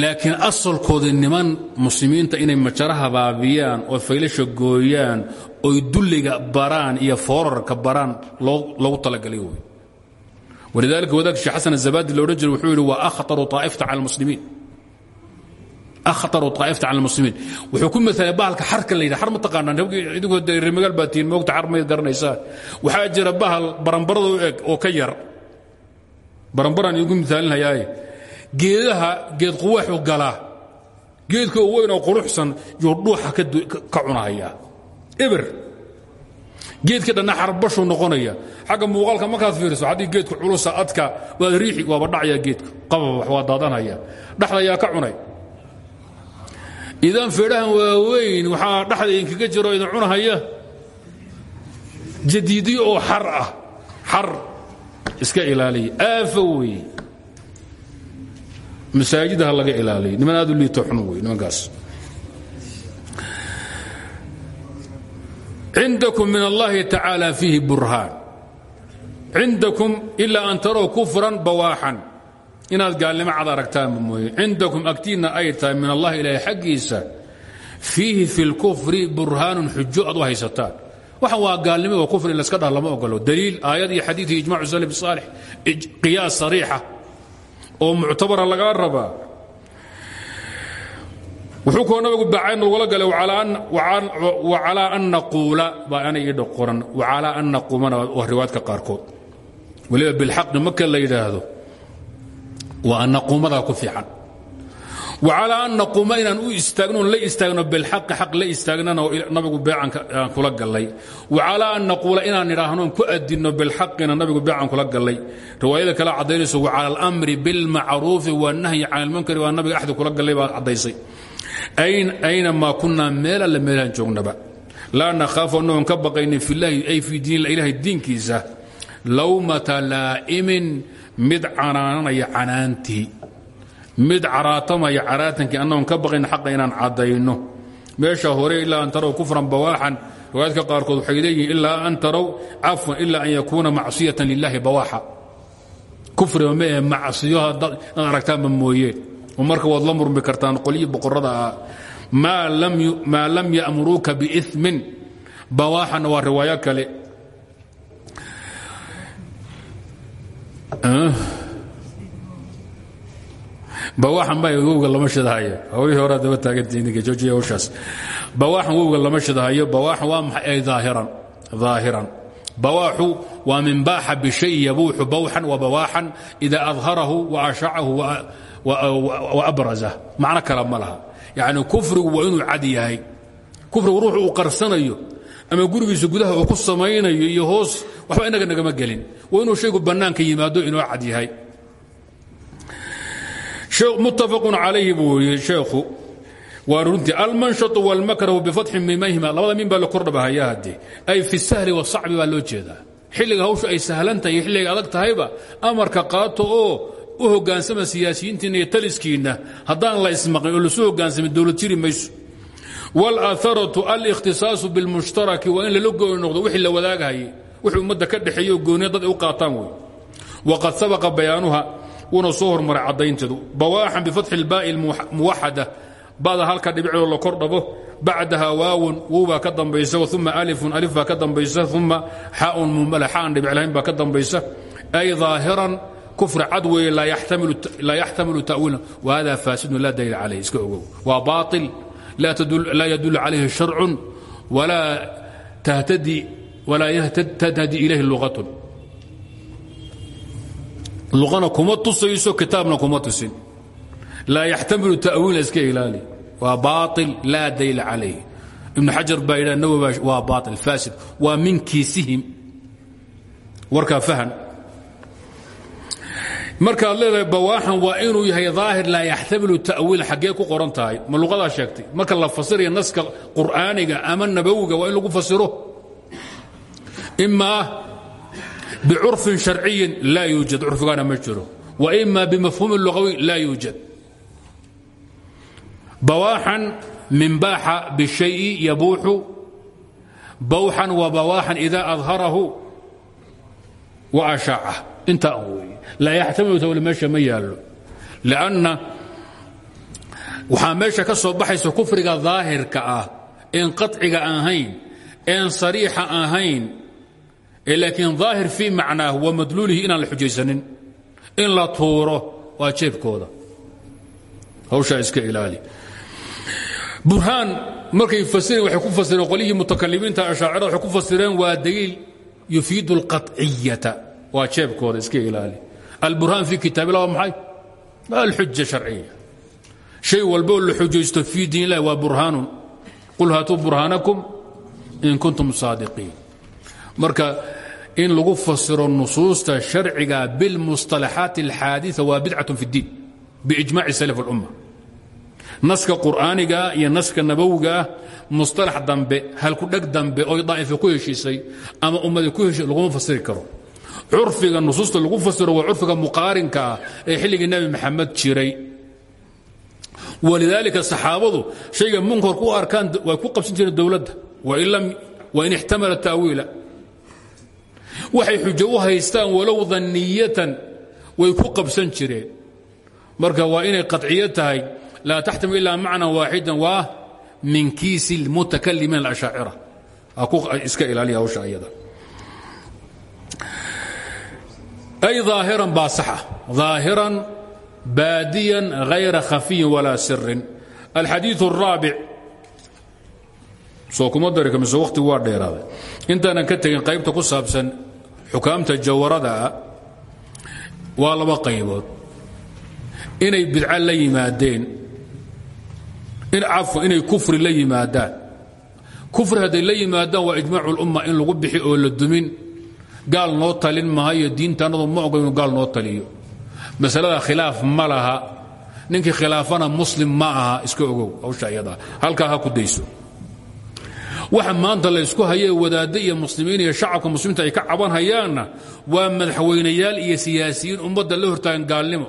Laakiin asalkooda niman muslimiinta inay majaraha baabiyaan oo faylasha gooyaan oy dulliga baraan iyo foorarka baraan loogu talagalay wey walidaalika wadaadka sheekh xasan azabadi loodhan jiray wuxuu yidhi waa akhtaru taa'ifta cala almuslimiin akhtaru taa'ifta cala almuslimiin wuxuu ku matalay bahalka xarka la yidhaha xar ma taqaanaan idinkoo tihiin moogta xar mayd garanaysaa waxaa jira bahal eg oo ka yar baranbaraan idigu misaalinhayaaye geedaha geed quwaaxu galaa geedka u weyn oo quruxsan yuu dhuuxa ka cunahaya eber geedkii dhanna xarbashuu noqonaya xagga muuqaalka markaad fiiriso haddii geedku culusa adka waad riixi waaba dhacaya geedka qababax waa daadanhaya dhaxda ayaa ka cunay idan feedhahan waaweyn waxaa dhaxda idinkaga jiro idin cunahaya jadiidiyo oo xar ah. Xar iska ilaaliya. Aafa weeye. Laga ilaaliyo. Niman aad u liito xun wey nimankaas. Cindakum min allahi tacaala fiihi burhaan. Cindakum ilaa an tarow kufran bawaaxan inaad gaalnimo cad aragtaanba mooye. Cindakum agtiinna ay tahay min allahi ilaahay xaggiisa. Fiihi fi lkufri burhaanun xujo aad u haysataan. Waxan waa gaalnimo waa kufri in laska dhah lama ogolo. Daliil aayad iyo xadiid iyo ijmacu salaf saalix. Qiyaas sariixa oo muctabara lagaa rabaa wuxuu koo nabigu baacayn lagula galay wacalaa an naquula. Baa ana ii qoran wacalaa an naquumana waa riwaayadka qaarkood. Weliba bilxaqi marka la yidhaahdo waa an naquumadaa ku fiican. Wacalaa an naquuma inaan u istaagno la istaagno bilxaqi xaq la istaagnana nabigu beecan aan kula gallay. Wacalaa an naquula inaan idhaahnoon ku adinno bilxaqina nabigu beecan kula gallay. Riwaayada kale caddaynayso wacala alamri bilmacruufi wanahyi can ilmunkari waa nabiga axdi kula gallay baa caddaysay. Aynamaa kunaa meel alle meelaan joognaba. Laa nakhaafu annagoon ka baqaynin filaahi ay fii diin ilaahay diinkiisa. Lawmata laa'imin mid canaananaya canaantii mid caraatamaya caraatankii annagoon ka baqaynin xaqa inaan caddayno. Meesha hore ilaa an tarow kufran bawaaxan riwaayadka qaarkood waxay leeyihiin ilaa an tarow cafwan ilaa an yakuuna macsiyatan lilahi bawaaxa. Kufriga ma ahe macsiyo inaad aragtaanba mooyeen marka waad la murmi kartaan qolyii boqorada ah. Maa lam ya'muruuka biimin bawaaxana waa riwaayo kale bawaaxan baa wowga lama shidahayo. Hawlihii horaa daba taagantiinninka joojiya hawshaas bawaaxan wowga lama shidahayo. Bawaaxan waa maxay? Ay daahiran daahiran bawaaxu waa min baaxa bishay yabuuxu. Bawxan wa bawaaxan ida adharahu wa ashacahu waabrazah macno kale ma laha. Yacni kufrigu waa inuu cad yahay. Qarsanayo ama gurigiisa gudaha uu ku samaynayo iyo hoos waxba inaga nagama gelin. Waa inuu shaygu bannaanka yimaado inoo cad yahay. Muttafaqun calayhi buu sheekhu waa runtii almanshatu walmakrahu bifatxi mimayhima labada min baa la kordhabahaya haddee ay fi sahli wasacbi baa loo jeedaa. Xilliga hawshu ay sahlan iyo xilliga adag tahayba amarka qaato oo u hogaansama siyaasiyiintiinna iyo taliskiinna haddaan la ismaqin oo lasu hogaansamin dowlad jiri mayso wاlaaharatu alikhtisaasu biاlmushtaraki waa in lala gooni noqdo wixii la wadaagahayay wixii ummadda ka dhexeeyo gooniya dad ay u qaataan wey waqad sabaqa bayaanuha wuuna soo hormaray caddaynteedu bawaaxan bifatxi اlbaa'i muwaxada bada halka dhibicdoo la kor dhabo bacdaha waawun wow baa ka dambaysa uma alifun alif baa ka dambaysa uma xaaun mumala xaan dhibic lahayn baa ka dambaysa ay ظaahiran kufri cad weeye laa yaxtamilu ta'wiilan wahada faasidun laa daliil calayh iska ogow waa baaطil laa yadul calayhi sharcun walaa tahtadi ilayhi luqatun luqana kuma tusayso kitaabna kuma tusin laa yaxtamilu ta'wiila iska ilaali waa baail laa dayl calayh ibnu xajar baa yidha nawowi waa baail faasid waa min kiisihim warkaa fahan markaad leedahay bawaaxan waa inuu yahay daahir laa yaxtamilu ta'wiil xaggee ku qoran tahay. Ma sheegtay? Marka la fasiraya naska qur'aaniga ama nabowiga waa in lagu fasiro. Imaa bicurfin sharciyin laa yuujad curfigaana ma jiro. Wa ima bimafhuumin lugawi laa yuujad bawaaxan min baaxa bishayi yabuuxu. Bawxan wa bawaaxan ida adharahu wa ashaaca. Intaa weeye laa yaxtamilu tawli meesha ma yaallo. Lanna waxaa meesha ka soo baxaysa kufriga daahirka ah een qaطciga ahayn een sariixa ahayn ee laakiin daahir fii macnaahu wa madluulihi inaan la xujaysanin in la tuuro waa jeebkooda. Hawshaa iska ilaali. Burhaan markay fasireen waxay ku fasireen qolyihii mutakalimiinta ashaacirada waxay ku fasireen waa daliil yufiidu alqaطciyata waa jeebkooda iska ilaali alburhaan fi kitaab illah waa maxay alxuja sharciya shay walboo la xujaysto fii diin illahi waa burhaanun qul haatuu burhaanakum in kuntum saadiqiin marka in lagu fasiro nusuusta sharciga bilmusطalaxaat اlxaadiثa waa bidcaة fi اddiin biijmaci salaf اlumma naska qur'aanigaa iyo naska nabowigaah musطalax dambe halkudheg dambe oy daa'ifa ku heshiisay ama ummada ku heshiis laguma fasiri karo curfiga nusuusta lagu fasiro waa curfiga muqaarinkaa ee xilligii nebi maxamed jiray. Walidaalika saxaabadu shayga munkar ku arkaan way ku qabsan jireen dowladda. Wain ixtamala taawiila waxay xujo u haystaan walow daniyatan way ku qabsan jireen. Marka waa inay qadciyo tahay laa taxtamu ilaa macnan waaxidan waa min kiisi mutakallimiin alshaacira iska ilaaliya hawsha ayada. ay ظaahiran baa saxa ظaahiran baadiyan غayra khafiyin walaa sirin alxadiiث الraabic soo kuma dari mise wakhtigu waa dheeraaday intaanan ka tegin qaybta ku saabsan xukaamta jawaradaa waa laba qaybood inay bidca la yimaadeen cafwa inay kufri la yimaadaan kufri hadday la yimaadaan waa ijmaacu اlumma in lagu bixi oo la dumin gaal noo talin maayo diintaannadu ma ogo inuu gaal noo taliyo. Masalada khilaaf ma laha. Ninkii khilaafana muslim ma aha iska ogow hawsha iyadaa halkaa ha ku dayso. Waxa maanta laysku hayee wadaadda iyo muslimiin iyo shacabka muslimiinta ay ka caban hayaanna waa madaxweynayaal iyo siyaasiyiin ummadda la hortaagan gaalnimo.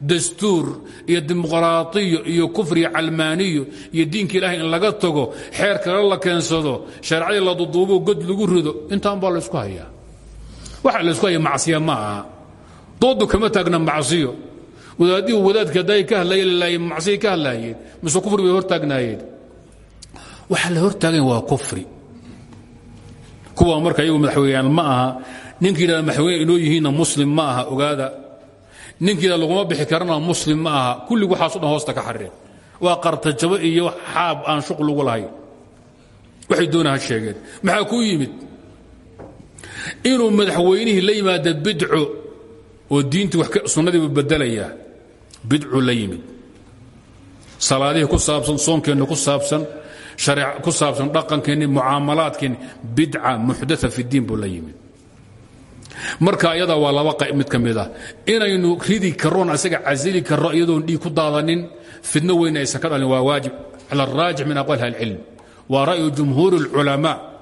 Dastuur iyo dimuqraatiyo iyo kufriyo calmaaniyo iyo diinka ilaahay in laga tago xeer kale la keensado shareecadii la duduubo god lagu rido intaan baa hayaa waxa laysku haya macsiya ma aha doodu kama taagna macsiyo. Wadaaddihu wadaadka hadday ka hadlayeen macsiyay ka hadlaayeen mise kufri bay hortaagnaayeen waxa la hortaagan waa kufri. Kuwa marka iyagu madaxweyneyaan ma aha ninkii yidhahda madaxweyne inoo yihiinna muslim ma aha ogaada. Ninkii yidhahda laguma bixi karana muslim ma aha. Kullig waxaaso dhan hoosta ka xareen waa qartajabo iyo xaab aan shuql ugu lahayn. Waxay doona ha sheegeen. Maxaa kuu yimid inuu madaxweynihii la yimaada bidco oo diintii sunnadiibu bedelayaa bidcu la yimid. Salaadihii ku saabsan soonkeenna ku saabsan ku saabsan dhaqankeenni mucaamalaadkeenni bidca muxdaa fi diin buu la yimid. Marka ayadaa waa laba mid ka ah. Inaynu ridi karoon asaga casili karro iyadoon dhiig ku daadanin fidno weyn ka dhalin waa waajib. Cala araajix min aqwaali ahlicilm waa ra'yu jumhuuri اlculamaa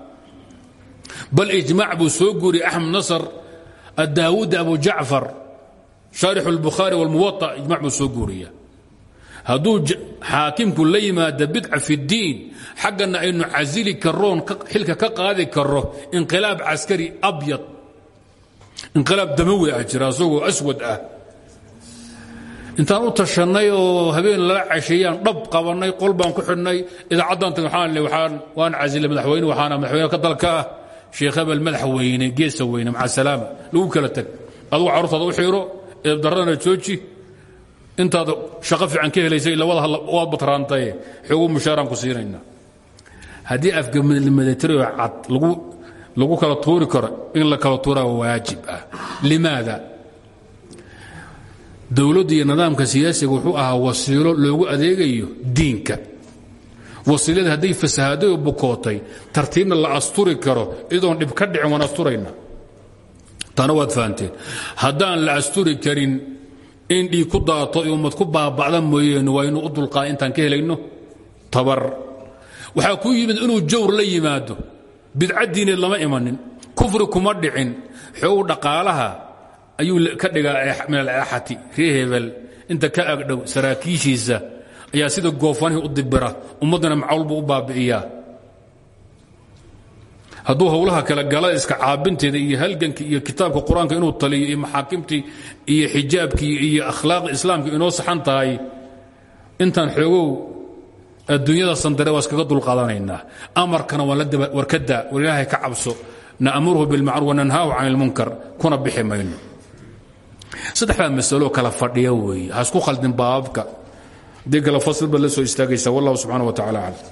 bal ijmac buu soo guuriyey axmed nasr addaawudi abu jacfar shaarix اlbukhaari wاlmuwaطa ijmac buu soo guuriya hadduu xaakimku la yimaada bidca fi اddiin xaggana aynu casili karoon xilka ka qaadi karo inqilaab caskari abyad inqilaab damawi ah jira asagoo aswad ah intaan u tashannay oo habeen lala casheeyaan dhab qabannay qol baan ku xidhnay idaacaddan waxaan waan casilay madaxweyne waxaana madaxweyne ka dalka ah sheekh hebel madaxweyne geesa weyne maca salaama lagu kala teg adugu carruurtaada u xiiro eebdarradana jooji. Intaad shaqo fiican ka helaysay labada waad batraantaye xoogu mushaaraan ku siinayna haddii afgamilitary cad lagu kala tuuri karo in la kala tuuraa waajib ah. Limaada? Dowladdu iyo nidaamka siyaasiga wuxuu ahaa wasiilo loogu adeegayo diinka wasiilada hadday fasahaday oo bukootay tartiibna la asturi karo idoon dhib ka dhicin waan asturayna. Tana waad fahanteen. Haddaan la asturi karin in dhiig ku daato iyo ummad ku baaba'da mooyeene waa u dulqaa intaan ka helayno? Tabar. Waxaa ku yimid inuu jawr la yimaado. Bidca lama imanin kufri kuma dhicin. Xoog dhaqaalaha ayuu ka dhigaa min alaxati ree hebel. Inta ka agdhow saraakiishiisa ayaa sida goofanihii u dibira ummaddana macawl buu u baabi'iyaa. Hadduu howlaha kale galada iska caabinteeda iyo halgankii iyo kitaabka qur'aanka inuu taliyo iyo maxaakimtii iyo xijaabkii iyo akhlaaqda islaamka inoo saxan tahay intaan xoogow adduunyada sandare waa iskaga dulqaadanaynaa. Amarkana la daba warkada war ilaahay ka cabso. Na'muruhu bilmacruuf wananhaahu can ilmunkar kuna bixi mayno. Saddexdaa masalo kala fadhiya weeye ha isku khaldin baababka dee kala fasl baad la soo istaagaysa wallahu subxana wa tacala aclam